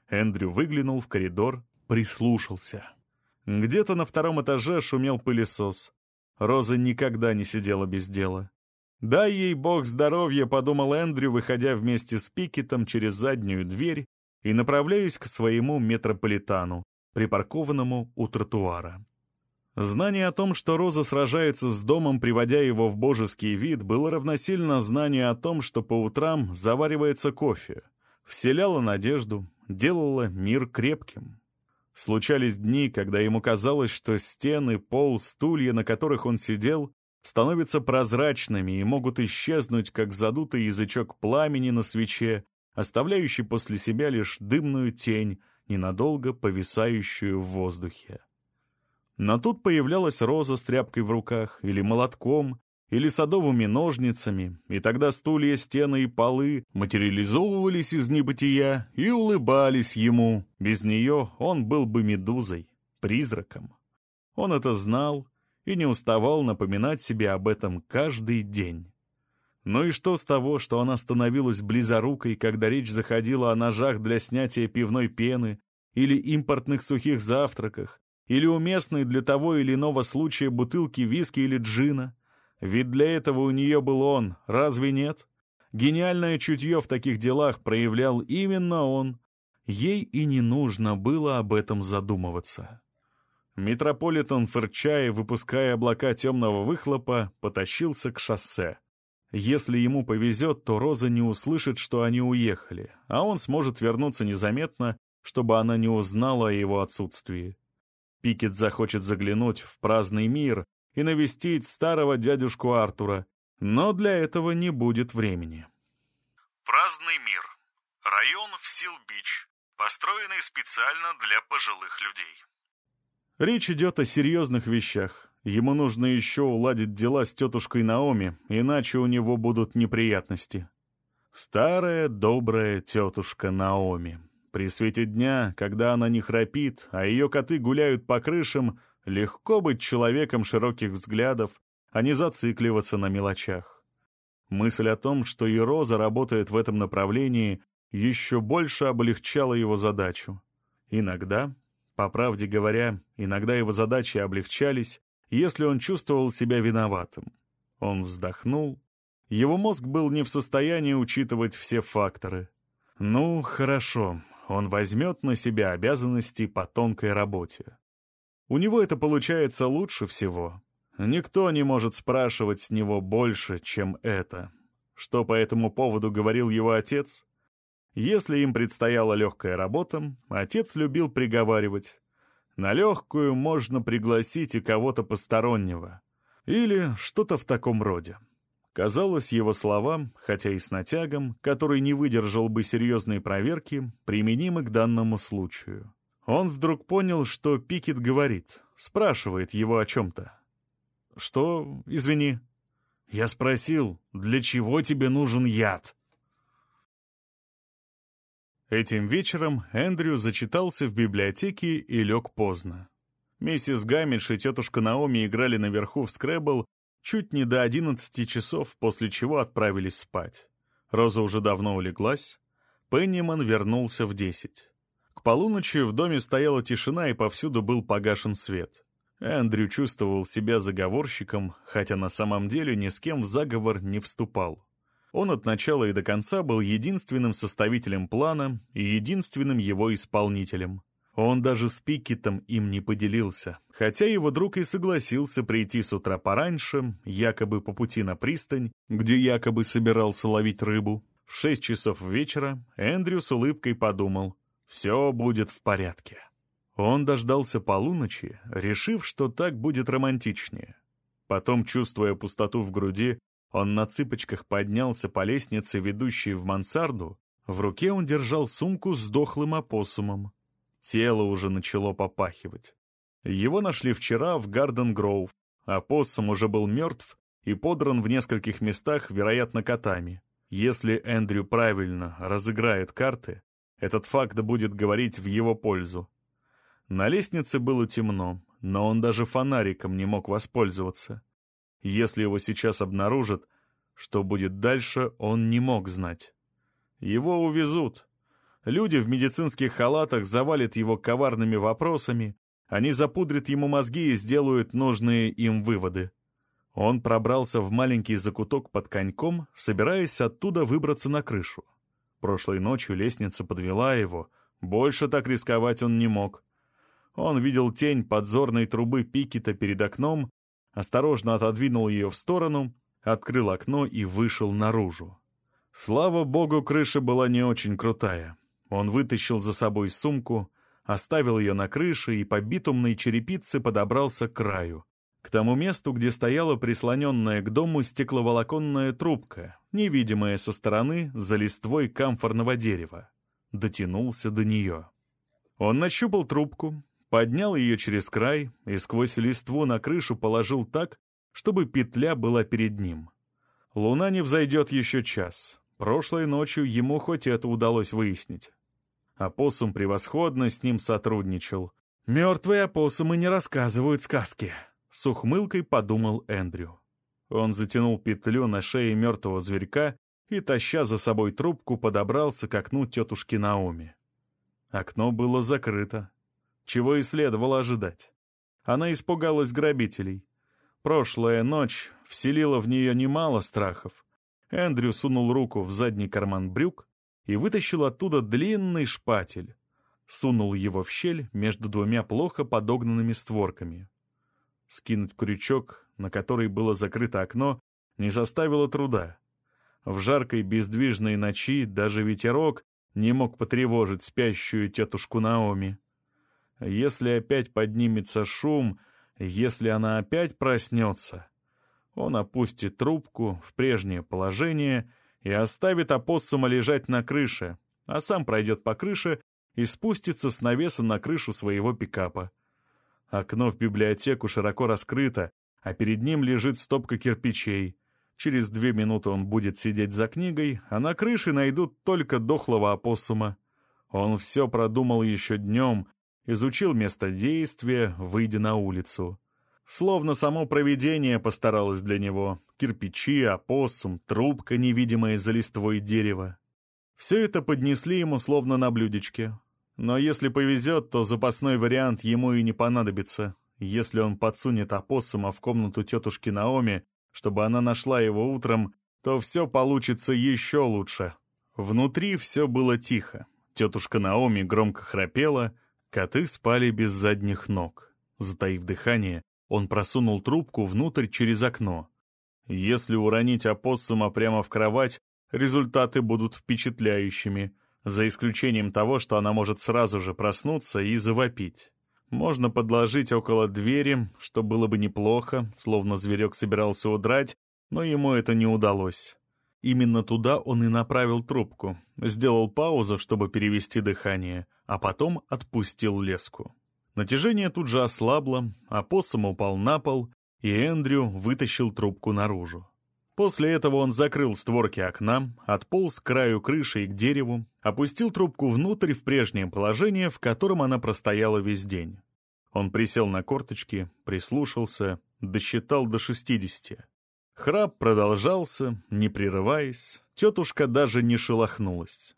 Эндрю выглянул в коридор, прислушался. Где-то на втором этаже шумел пылесос. Роза никогда не сидела без дела. «Дай ей бог здоровья», — подумал Эндрю, выходя вместе с Пикетом через заднюю дверь и направляясь к своему метрополитану, припаркованному у тротуара. Знание о том, что Роза сражается с домом, приводя его в божеский вид, было равносильно знанию о том, что по утрам заваривается кофе. Вселяло надежду, делало мир крепким. Случались дни, когда ему казалось, что стены, пол, стулья, на которых он сидел, становятся прозрачными и могут исчезнуть, как задутый язычок пламени на свече, оставляющий после себя лишь дымную тень, ненадолго повисающую в воздухе. Но тут появлялась роза с тряпкой в руках, или молотком, или садовыми ножницами, и тогда стулья, стены и полы материализовывались из небытия и улыбались ему. Без нее он был бы медузой, призраком. Он это знал и не уставал напоминать себе об этом каждый день. Ну и что с того, что она становилась близорукой, когда речь заходила о ножах для снятия пивной пены или импортных сухих завтраках, или уместной для того или иного случая бутылки виски или джина. Ведь для этого у нее был он, разве нет? Гениальное чутье в таких делах проявлял именно он. Ей и не нужно было об этом задумываться. Метрополитен, фырчая, выпуская облака темного выхлопа, потащился к шоссе. Если ему повезет, то Роза не услышит, что они уехали, а он сможет вернуться незаметно, чтобы она не узнала о его отсутствии. Пикет захочет заглянуть в праздный мир и навестить старого дядюшку Артура, но для этого не будет времени. Праздный мир. Район в Сил-Бич, построенный специально для пожилых людей. Речь идет о серьезных вещах. Ему нужно еще уладить дела с тетушкой Наоми, иначе у него будут неприятности. Старая добрая тетушка Наоми. При свете дня, когда она не храпит, а ее коты гуляют по крышам, легко быть человеком широких взглядов, а не зацикливаться на мелочах. Мысль о том, что и Роза работает в этом направлении, еще больше облегчала его задачу. Иногда, по правде говоря, иногда его задачи облегчались, если он чувствовал себя виноватым. Он вздохнул. Его мозг был не в состоянии учитывать все факторы. Ну, хорошо, он возьмет на себя обязанности по тонкой работе. У него это получается лучше всего. Никто не может спрашивать с него больше, чем это. Что по этому поводу говорил его отец? Если им предстояла легкая работа, отец любил приговаривать. На легкую можно пригласить и кого-то постороннего. Или что-то в таком роде. Казалось, его словам, хотя и с натягом, который не выдержал бы серьезной проверки, применимы к данному случаю. Он вдруг понял, что Пикет говорит, спрашивает его о чем-то. «Что? Извини». Я спросил, для чего тебе нужен яд? Этим вечером Эндрю зачитался в библиотеке и лег поздно. Миссис Гаммидж и тетушка Наоми играли наверху в скрэбл чуть не до одиннадцати часов, после чего отправились спать. Роза уже давно улеглась. Пенниман вернулся в десять. К полуночи в доме стояла тишина и повсюду был погашен свет. Эндрю чувствовал себя заговорщиком, хотя на самом деле ни с кем в заговор не вступал. Он от начала и до конца был единственным составителем плана и единственным его исполнителем. Он даже с Пикетом им не поделился, хотя его друг и согласился прийти с утра пораньше, якобы по пути на пристань, где якобы собирался ловить рыбу. В шесть часов вечера Эндрю с улыбкой подумал, «Все будет в порядке». Он дождался полуночи, решив, что так будет романтичнее. Потом, чувствуя пустоту в груди, он на цыпочках поднялся по лестнице, ведущей в мансарду. В руке он держал сумку с дохлым опоссумом. Тело уже начало попахивать. Его нашли вчера в Гарден-Гроув. Опоссум уже был мертв и подран в нескольких местах, вероятно, котами. Если Эндрю правильно разыграет карты, этот факт будет говорить в его пользу. На лестнице было темно, но он даже фонариком не мог воспользоваться. Если его сейчас обнаружат, что будет дальше, он не мог знать. Его увезут. Люди в медицинских халатах завалят его коварными вопросами, они запудрят ему мозги и сделают нужные им выводы. Он пробрался в маленький закуток под коньком, собираясь оттуда выбраться на крышу. Прошлой ночью лестница подвела его, больше так рисковать он не мог. Он видел тень подзорной трубы Пикета перед окном, осторожно отодвинул ее в сторону, открыл окно и вышел наружу. Слава богу, крыша была не очень крутая. Он вытащил за собой сумку, оставил ее на крыше и по битумной черепице подобрался к краю, к тому месту, где стояла прислоненная к дому стекловолоконная трубка, невидимая со стороны за листвой камфорного дерева. Дотянулся до нее. Он нащупал трубку, поднял ее через край и сквозь листву на крышу положил так, чтобы петля была перед ним. Луна не взойдет еще час. Прошлой ночью ему хоть это удалось выяснить. Апоссум превосходно с ним сотрудничал. «Мертвые опоссумы не рассказывают сказки», — с ухмылкой подумал Эндрю. Он затянул петлю на шее мертвого зверька и, таща за собой трубку, подобрался к окну тетушки Наоми. Окно было закрыто чего и следовало ожидать. Она испугалась грабителей. Прошлая ночь вселила в нее немало страхов. Эндрю сунул руку в задний карман брюк и вытащил оттуда длинный шпатель. Сунул его в щель между двумя плохо подогнанными створками. Скинуть крючок, на который было закрыто окно, не составило труда. В жаркой бездвижной ночи даже ветерок не мог потревожить спящую тетушку Наоми. Если опять поднимется шум, если она опять проснется, он опустит трубку в прежнее положение и оставит опоссума лежать на крыше, а сам пройдет по крыше и спустится с навеса на крышу своего пикапа. Окно в библиотеку широко раскрыто, а перед ним лежит стопка кирпичей. Через две минуты он будет сидеть за книгой, а на крыше найдут только дохлого опоссума. Он все продумал еще днем, изучил место действия, выйдя на улицу. Словно само провидение постаралось для него. Кирпичи, опоссум, трубка, невидимая за листвой дерева. Все это поднесли ему словно на блюдечке. Но если повезет, то запасной вариант ему и не понадобится. Если он подсунет опоссума в комнату тетушки Наоми, чтобы она нашла его утром, то все получится еще лучше. Внутри все было тихо. Тетушка Наоми громко храпела, коты спали без задних ног. Затаив дыхание, он просунул трубку внутрь через окно. Если уронить опоссума прямо в кровать, результаты будут впечатляющими, за исключением того, что она может сразу же проснуться и завопить. Можно подложить около двери, что было бы неплохо, словно зверек собирался удрать, но ему это не удалось. Именно туда он и направил трубку, сделал паузу, чтобы перевести дыхание, а потом отпустил леску. Натяжение тут же ослабло, а посом упал на пол, и Эндрю вытащил трубку наружу. После этого он закрыл створки окна, отполз к краю крыши и к дереву, опустил трубку внутрь в прежнее положение, в котором она простояла весь день. Он присел на корточки, прислушался, досчитал до шестидесяти. Храп продолжался, не прерываясь, тетушка даже не шелохнулась.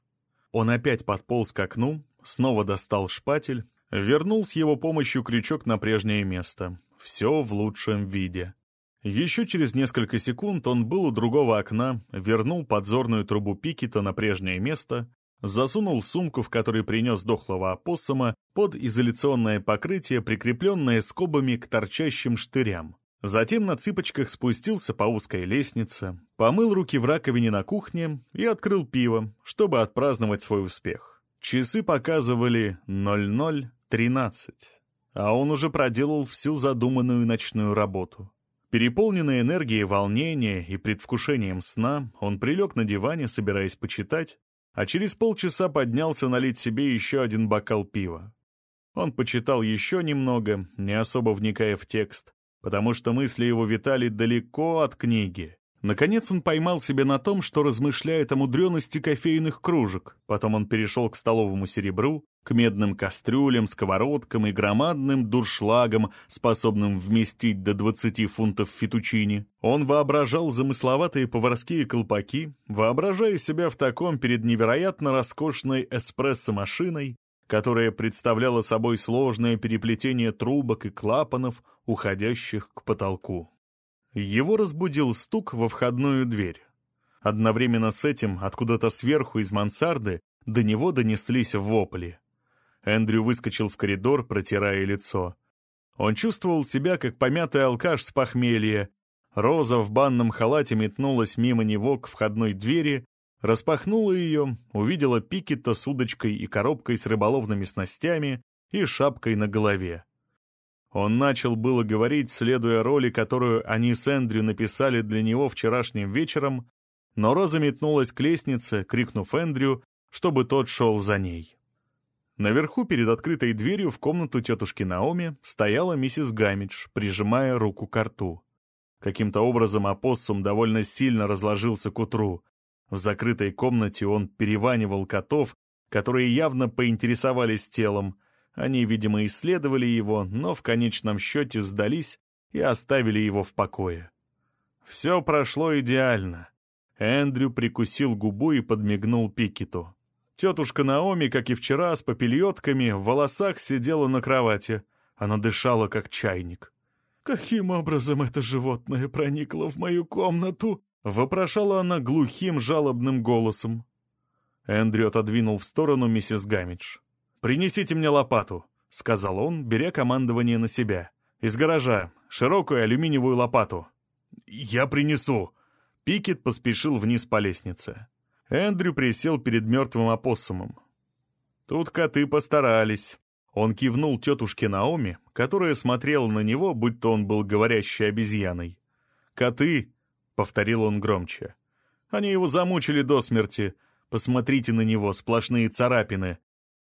Он опять подполз к окну, снова достал шпатель, Вернул с его помощью крючок на прежнее место. Все в лучшем виде. Еще через несколько секунд он был у другого окна, вернул подзорную трубу Пикета на прежнее место, засунул сумку, в которой принес дохлого опоссума, под изоляционное покрытие, прикрепленное скобами к торчащим штырям. Затем на цыпочках спустился по узкой лестнице, помыл руки в раковине на кухне и открыл пиво, чтобы отпраздновать свой успех. Часы показывали 00 Тринадцать. А он уже проделал всю задуманную ночную работу. Переполненный энергией волнения и предвкушением сна, он прилег на диване, собираясь почитать, а через полчаса поднялся налить себе еще один бокал пива. Он почитал еще немного, не особо вникая в текст, потому что мысли его витали далеко от книги. Наконец он поймал себя на том, что размышляет о мудрености кофейных кружек. Потом он перешел к столовому серебру, к медным кастрюлям, сковородкам и громадным дуршлагам, способным вместить до 20 фунтов фетучини. Он воображал замысловатые поварские колпаки, воображая себя в таком перед невероятно роскошной эспрессо-машиной, которая представляла собой сложное переплетение трубок и клапанов, уходящих к потолку. Его разбудил стук во входную дверь. Одновременно с этим откуда-то сверху из мансарды до него донеслись вопли. Эндрю выскочил в коридор, протирая лицо. Он чувствовал себя, как помятый алкаш с похмелья. Роза в банном халате метнулась мимо него к входной двери, распахнула ее, увидела Пикета с удочкой и коробкой с рыболовными снастями и шапкой на голове. Он начал было говорить, следуя роли, которую они с Эндрю написали для него вчерашним вечером, но Роза метнулась к лестнице, крикнув Эндрю, чтобы тот шел за ней. Наверху перед открытой дверью в комнату тетушки Наоми стояла миссис Гамидж, прижимая руку к рту. Каким-то образом опоссум довольно сильно разложился к утру. В закрытой комнате он переванивал котов, которые явно поинтересовались телом, они, видимо, исследовали его, но в конечном счете сдались и оставили его в покое. Все прошло идеально. Эндрю прикусил губу и подмигнул Пикету. Тетушка Наоми, как и вчера, с попельотками, в волосах сидела на кровати. Она дышала, как чайник. «Каким образом это животное проникло в мою комнату?» — вопрошала она глухим жалобным голосом. Эндрю отодвинул в сторону миссис Гамидж. «Принесите мне лопату», — сказал он, беря командование на себя. «Из гаража. Широкую алюминиевую лопату». «Я принесу». Пикет поспешил вниз по лестнице. Эндрю присел перед мертвым опоссумом. Тут коты постарались. Он кивнул тетушке Наоми, которая смотрела на него, будто он был говорящей обезьяной. «Коты!» — повторил он громче. «Они его замучили до смерти. Посмотрите на него, сплошные царапины.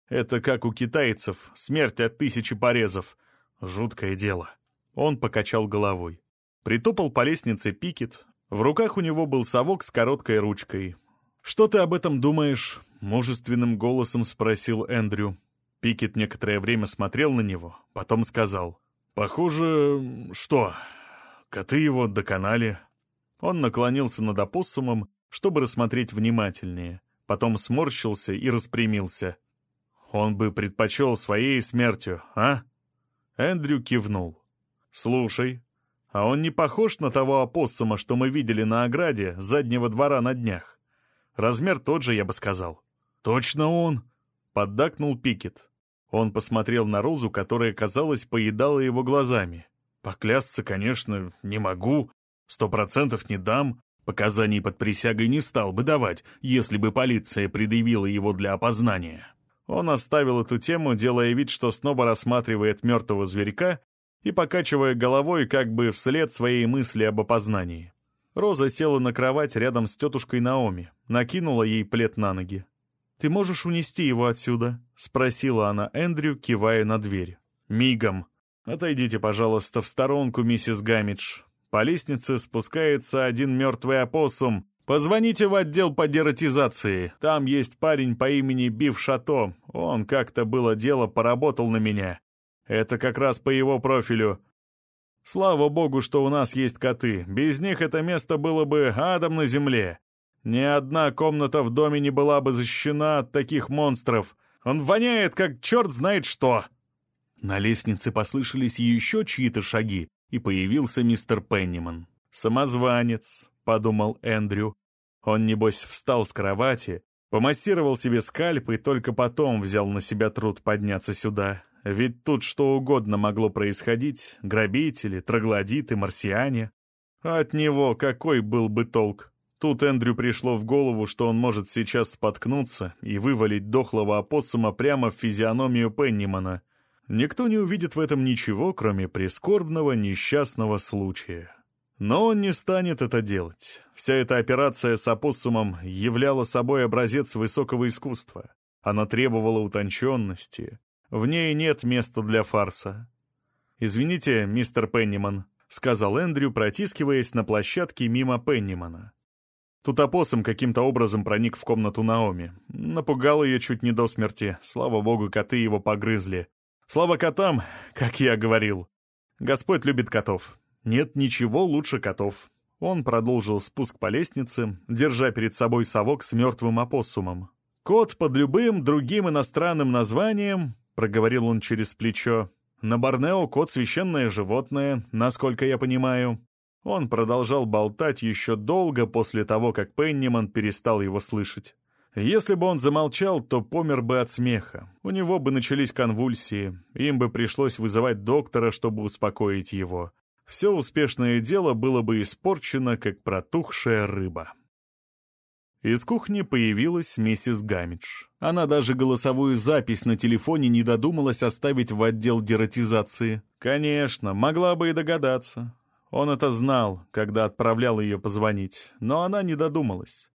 Это как у китайцев, смерть от тысячи порезов. Жуткое дело. Он покачал головой. Притопал по лестнице Пикет. В руках у него был совок с короткой ручкой. «Что ты об этом думаешь?» — мужественным голосом спросил Эндрю. Пикет некоторое время смотрел на него, потом сказал. «Похоже, что? Коты его доконали». Он наклонился над опоссумом, чтобы рассмотреть внимательнее. Потом сморщился и распрямился. «Он бы предпочел своей смертью, а?» Эндрю кивнул. «Слушай, а он не похож на того опоссума, что мы видели на ограде заднего двора на днях? Размер тот же, я бы сказал». «Точно он!» — поддакнул Пикет. Он посмотрел на Розу, которая, казалось, поедала его глазами. «Поклясться, конечно, не могу. Сто процентов не дам. Показаний под присягой не стал бы давать, если бы полиция предъявила его для опознания». Он оставил эту тему, делая вид, что снова рассматривает мертвого зверька и покачивая головой как бы вслед своей мысли об опознании. Роза села на кровать рядом с тетушкой Наоми, накинула ей плед на ноги. «Ты можешь унести его отсюда?» — спросила она Эндрю, кивая на дверь. «Мигом. Отойдите, пожалуйста, в сторонку, миссис Гамидж. По лестнице спускается один мертвый опоссум. Позвоните в отдел по дератизации. Там есть парень по имени Бив Шато. Он как-то было дело поработал на меня. Это как раз по его профилю. Слава богу, что у нас есть коты. Без них это место было бы адом на земле. Ни одна комната в доме не была бы защищена от таких монстров. Он воняет, как черт знает что!» На лестнице послышались еще чьи-то шаги, и появился мистер Пенниман. «Самозванец», — подумал Эндрю. Он, небось, встал с кровати, помассировал себе скальп и только потом взял на себя труд подняться сюда. Ведь тут что угодно могло происходить — грабители, троглодиты, марсиане. от него какой был бы толк? Тут Эндрю пришло в голову, что он может сейчас споткнуться и вывалить дохлого опоссума прямо в физиономию Пеннимана. Никто не увидит в этом ничего, кроме прискорбного несчастного случая. Но он не станет это делать. Вся эта операция с опоссумом являла собой образец высокого искусства. Она требовала утонченности. В ней нет места для фарса. «Извините, мистер Пенниман», — сказал Эндрю, протискиваясь на площадке мимо Пеннимана. Тут опоссум каким-то образом проник в комнату Наоми. Напугал ее чуть не до смерти. Слава богу, коты его погрызли. Слава котам, как я говорил. Господь любит котов. Нет ничего лучше котов. Он продолжил спуск по лестнице, держа перед собой совок с мертвым опоссумом. «Кот под любым другим иностранным названием», — проговорил он через плечо, — «на Борнео кот — священное животное, насколько я понимаю. Он продолжал болтать еще долго после того, как Пенниман перестал его слышать. Если бы он замолчал, то помер бы от смеха. У него бы начались конвульсии, им бы пришлось вызывать доктора, чтобы успокоить его. Все успешное дело было бы испорчено, как протухшая рыба. Из кухни появилась миссис Гамидж. Она даже голосовую запись на телефоне не додумалась оставить в отдел дератизации. Конечно, могла бы и догадаться. Он это знал, когда отправлял ее позвонить, но она не додумалась.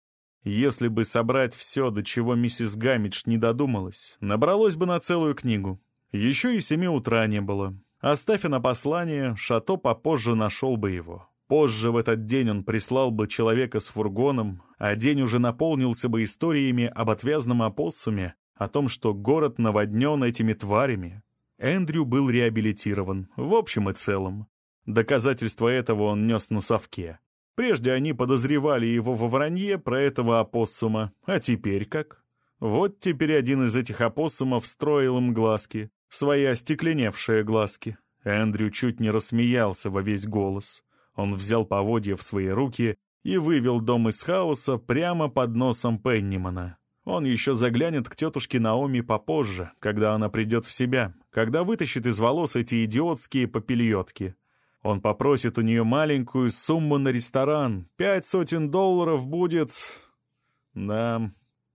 Если бы собрать все, до чего миссис Гамидж не додумалась, набралось бы на целую книгу. Еще и семи утра не было. Оставь на послание, Шато попозже нашел бы его. Позже в этот день он прислал бы человека с фургоном, а день уже наполнился бы историями об отвязном опоссуме, о том, что город наводнен этими тварями. Эндрю был реабилитирован, в общем и целом. Доказательство этого он нес на совке. Прежде они подозревали его во вранье про этого опоссума, а теперь как? Вот теперь один из этих опоссумов строил им глазки, свои остекленевшие глазки. Эндрю чуть не рассмеялся во весь голос. Он взял поводья в свои руки и вывел дом из хаоса прямо под носом Пеннимана. Он еще заглянет к тетушке Наоми попозже, когда она придет в себя, когда вытащит из волос эти идиотские попельотки — он попросит у нее маленькую сумму на ресторан. Пять сотен долларов будет... Да,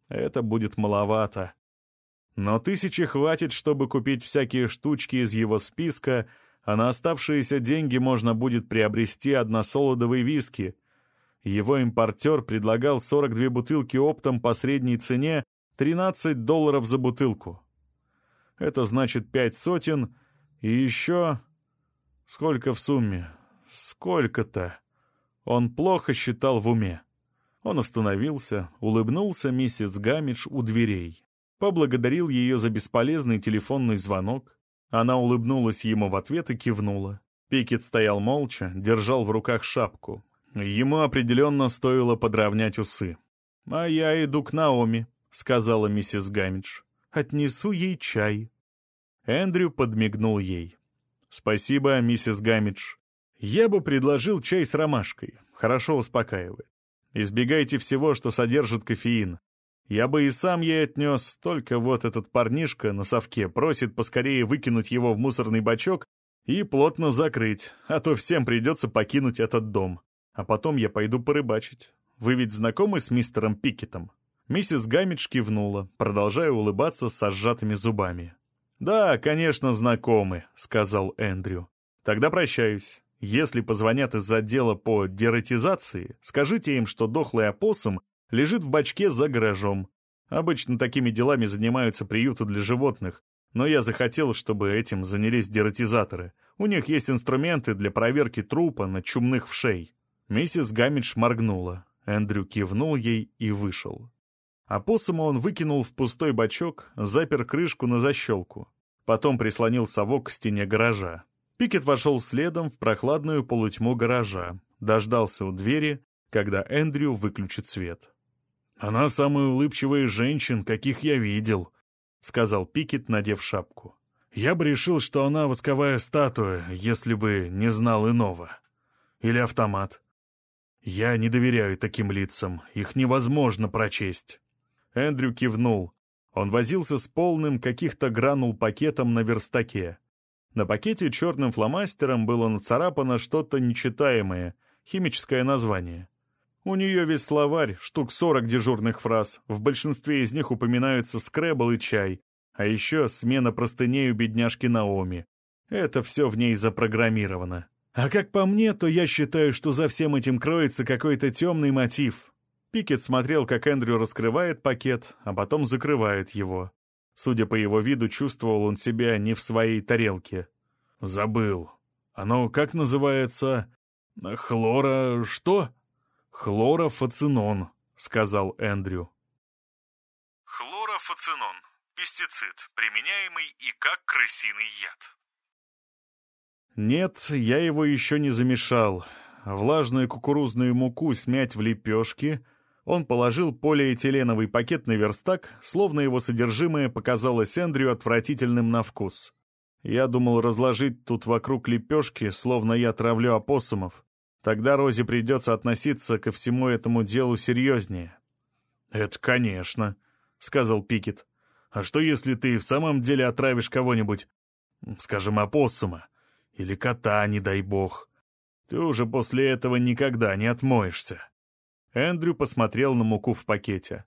это будет маловато. Но тысячи хватит, чтобы купить всякие штучки из его списка, а на оставшиеся деньги можно будет приобрести односолодовые виски. Его импортер предлагал 42 бутылки оптом по средней цене 13 долларов за бутылку. Это значит пять сотен и еще Сколько в сумме? Сколько-то? Он плохо считал в уме. Он остановился, улыбнулся миссис Гамидж у дверей, поблагодарил ее за бесполезный телефонный звонок. Она улыбнулась ему в ответ и кивнула. Пикет стоял молча, держал в руках шапку. Ему определенно стоило подровнять усы. «А я иду к Наоми», — сказала миссис Гамидж. «Отнесу ей чай». Эндрю подмигнул ей. «Спасибо, миссис Гамидж. Я бы предложил чай с ромашкой. Хорошо успокаивает. Избегайте всего, что содержит кофеин. Я бы и сам ей отнес, только вот этот парнишка на совке просит поскорее выкинуть его в мусорный бачок и плотно закрыть, а то всем придется покинуть этот дом. А потом я пойду порыбачить. Вы ведь знакомы с мистером Пикетом?» Миссис Гамидж кивнула, продолжая улыбаться с сжатыми зубами. «Да, конечно, знакомы», — сказал Эндрю. «Тогда прощаюсь. Если позвонят из отдела по дератизации, скажите им, что дохлый опоссум лежит в бачке за гаражом. Обычно такими делами занимаются приюты для животных, но я захотел, чтобы этим занялись дератизаторы. У них есть инструменты для проверки трупа на чумных вшей». Миссис Гамидж моргнула. Эндрю кивнул ей и вышел. Опоссума он выкинул в пустой бачок, запер крышку на защелку. Потом прислонил совок к стене гаража. Пикет вошел следом в прохладную полутьму гаража, дождался у двери, когда Эндрю выключит свет. «Она самая улыбчивая из женщин, каких я видел», — сказал Пикет, надев шапку. «Я бы решил, что она восковая статуя, если бы не знал иного. Или автомат. Я не доверяю таким лицам, их невозможно прочесть». Эндрю кивнул. Он возился с полным каких-то гранул пакетом на верстаке. На пакете черным фломастером было нацарапано что-то нечитаемое, химическое название. У нее весь словарь, штук сорок дежурных фраз, в большинстве из них упоминаются скребл и чай, а еще смена простыней у бедняжки Наоми. Это все в ней запрограммировано. А как по мне, то я считаю, что за всем этим кроется какой-то темный мотив. Пикет смотрел, как Эндрю раскрывает пакет, а потом закрывает его. Судя по его виду, чувствовал он себя не в своей тарелке. «Забыл. Оно как называется? Хлора... что?» «Хлорофацинон», — сказал Эндрю. Хлорофацинон. Пестицид, применяемый и как крысиный яд. Нет, я его еще не замешал. Влажную кукурузную муку смять в лепешки. Он положил полиэтиленовый пакет на верстак, словно его содержимое показалось Эндрю отвратительным на вкус. Я думал разложить тут вокруг лепешки, словно я травлю опоссумов. Тогда Розе придется относиться ко всему этому делу серьезнее. «Это конечно», — сказал Пикет. «А что, если ты в самом деле отравишь кого-нибудь, скажем, опоссума? Или кота, не дай бог? Ты уже после этого никогда не отмоешься». Эндрю посмотрел на муку в пакете.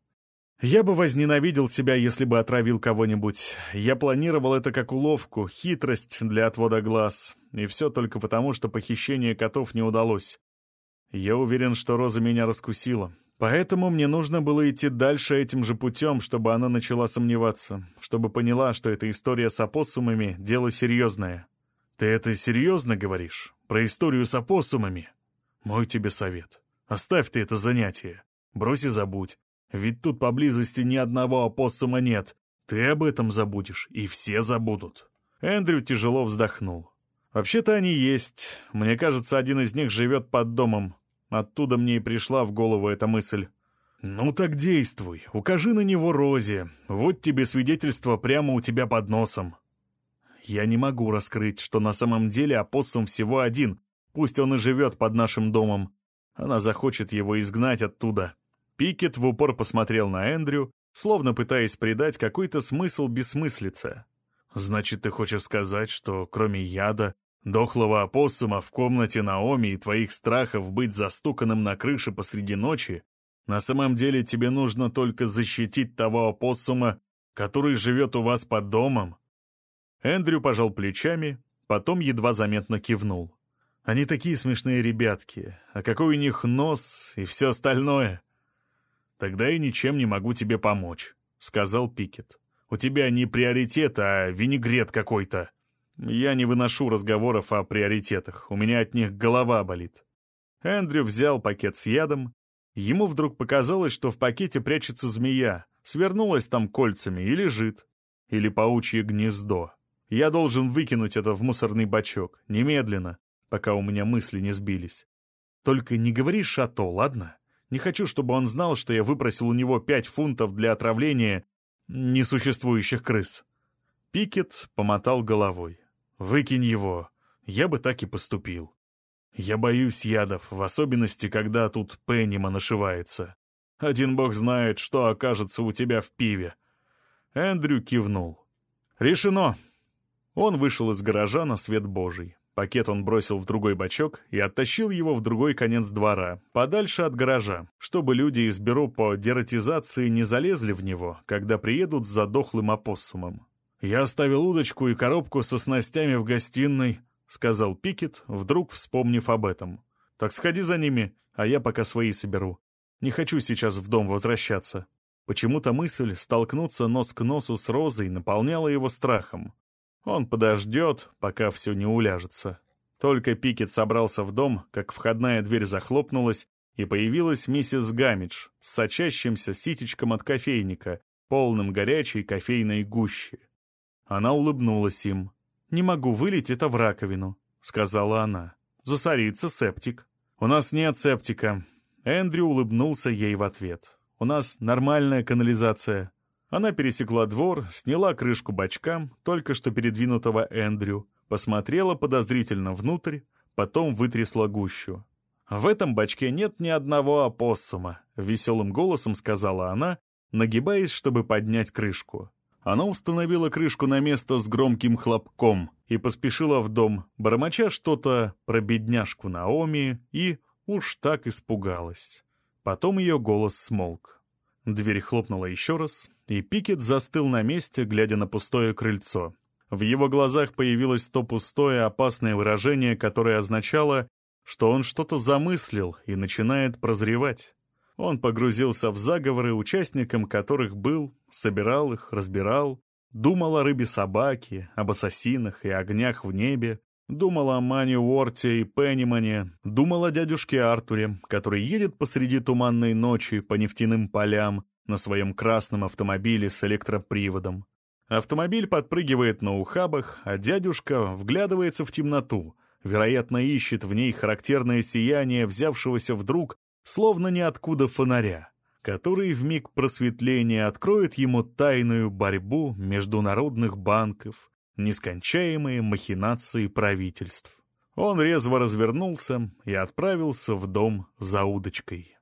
«Я бы возненавидел себя, если бы отравил кого-нибудь. Я планировал это как уловку, хитрость для отвода глаз. И все только потому, что похищение котов не удалось. Я уверен, что Роза меня раскусила. Поэтому мне нужно было идти дальше этим же путем, чтобы она начала сомневаться, чтобы поняла, что эта история с опоссумами — дело серьезное. Ты это серьезно говоришь? Про историю с опоссумами? Мой тебе совет. Оставь ты это занятие. Брось и забудь. Ведь тут поблизости ни одного опоссума нет. Ты об этом забудешь, и все забудут». Эндрю тяжело вздохнул. «Вообще-то они есть. Мне кажется, один из них живет под домом. Оттуда мне и пришла в голову эта мысль». «Ну так действуй. Укажи на него Розе. Вот тебе свидетельство прямо у тебя под носом». «Я не могу раскрыть, что на самом деле опоссум всего один. Пусть он и живет под нашим домом. Она захочет его изгнать оттуда. Пикет в упор посмотрел на Эндрю, словно пытаясь придать какой-то смысл бессмыслице. «Значит, ты хочешь сказать, что кроме яда, дохлого опоссума в комнате Наоми и твоих страхов быть застуканным на крыше посреди ночи, на самом деле тебе нужно только защитить того опоссума, который живет у вас под домом?» Эндрю пожал плечами, потом едва заметно кивнул. «Они такие смешные ребятки, а какой у них нос и все остальное!» «Тогда я ничем не могу тебе помочь», — сказал Пикет. «У тебя не приоритет, а винегрет какой-то». «Я не выношу разговоров о приоритетах, у меня от них голова болит». Эндрю взял пакет с ядом. Ему вдруг показалось, что в пакете прячется змея, свернулась там кольцами и лежит. Или паучье гнездо. Я должен выкинуть это в мусорный бачок, немедленно, пока у меня мысли не сбились. Только не говори Шато, ладно? Не хочу, чтобы он знал, что я выпросил у него пять фунтов для отравления несуществующих крыс. Пикет помотал головой. «Выкинь его. Я бы так и поступил. Я боюсь ядов, в особенности, когда тут Пеннима нашивается. Один бог знает, что окажется у тебя в пиве». Эндрю кивнул. «Решено. Он вышел из гаража на свет божий. Пакет он бросил в другой бачок и оттащил его в другой конец двора, подальше от гаража, чтобы люди из бюро по дератизации не залезли в него, когда приедут с задохлым опоссумом. «Я оставил удочку и коробку со снастями в гостиной», — сказал Пикет, вдруг вспомнив об этом. «Так сходи за ними, а я пока свои соберу. Не хочу сейчас в дом возвращаться». Почему-то мысль столкнуться нос к носу с Розой наполняла его страхом. Он подождет, пока все не уляжется. Только Пикет собрался в дом, как входная дверь захлопнулась, и появилась миссис Гамидж с сочащимся ситечком от кофейника, полным горячей кофейной гущи. Она улыбнулась им. «Не могу вылить это в раковину», — сказала она. «Засорится септик». «У нас нет септика». Эндрю улыбнулся ей в ответ. «У нас нормальная канализация. Она пересекла двор, сняла крышку бачка, только что передвинутого Эндрю, посмотрела подозрительно внутрь, потом вытрясла гущу. «В этом бачке нет ни одного опоссума», — веселым голосом сказала она, нагибаясь, чтобы поднять крышку. Она установила крышку на место с громким хлопком и поспешила в дом, бормоча что-то про бедняжку Наоми и уж так испугалась. Потом ее голос смолк. Дверь хлопнула еще раз, и Пикет застыл на месте, глядя на пустое крыльцо. В его глазах появилось то пустое, опасное выражение, которое означало, что он что-то замыслил и начинает прозревать. Он погрузился в заговоры, участником которых был, собирал их, разбирал, думал о рыбе-собаке, об ассасинах и огнях в небе, Думал о Мане Уорте и Пеннимане, думал о дядюшке Артуре, который едет посреди туманной ночи по нефтяным полям на своем красном автомобиле с электроприводом. Автомобиль подпрыгивает на ухабах, а дядюшка вглядывается в темноту, вероятно, ищет в ней характерное сияние взявшегося вдруг, словно ниоткуда фонаря, который в миг просветления откроет ему тайную борьбу международных банков, нескончаемые махинации правительств. Он резво развернулся и отправился в дом за удочкой.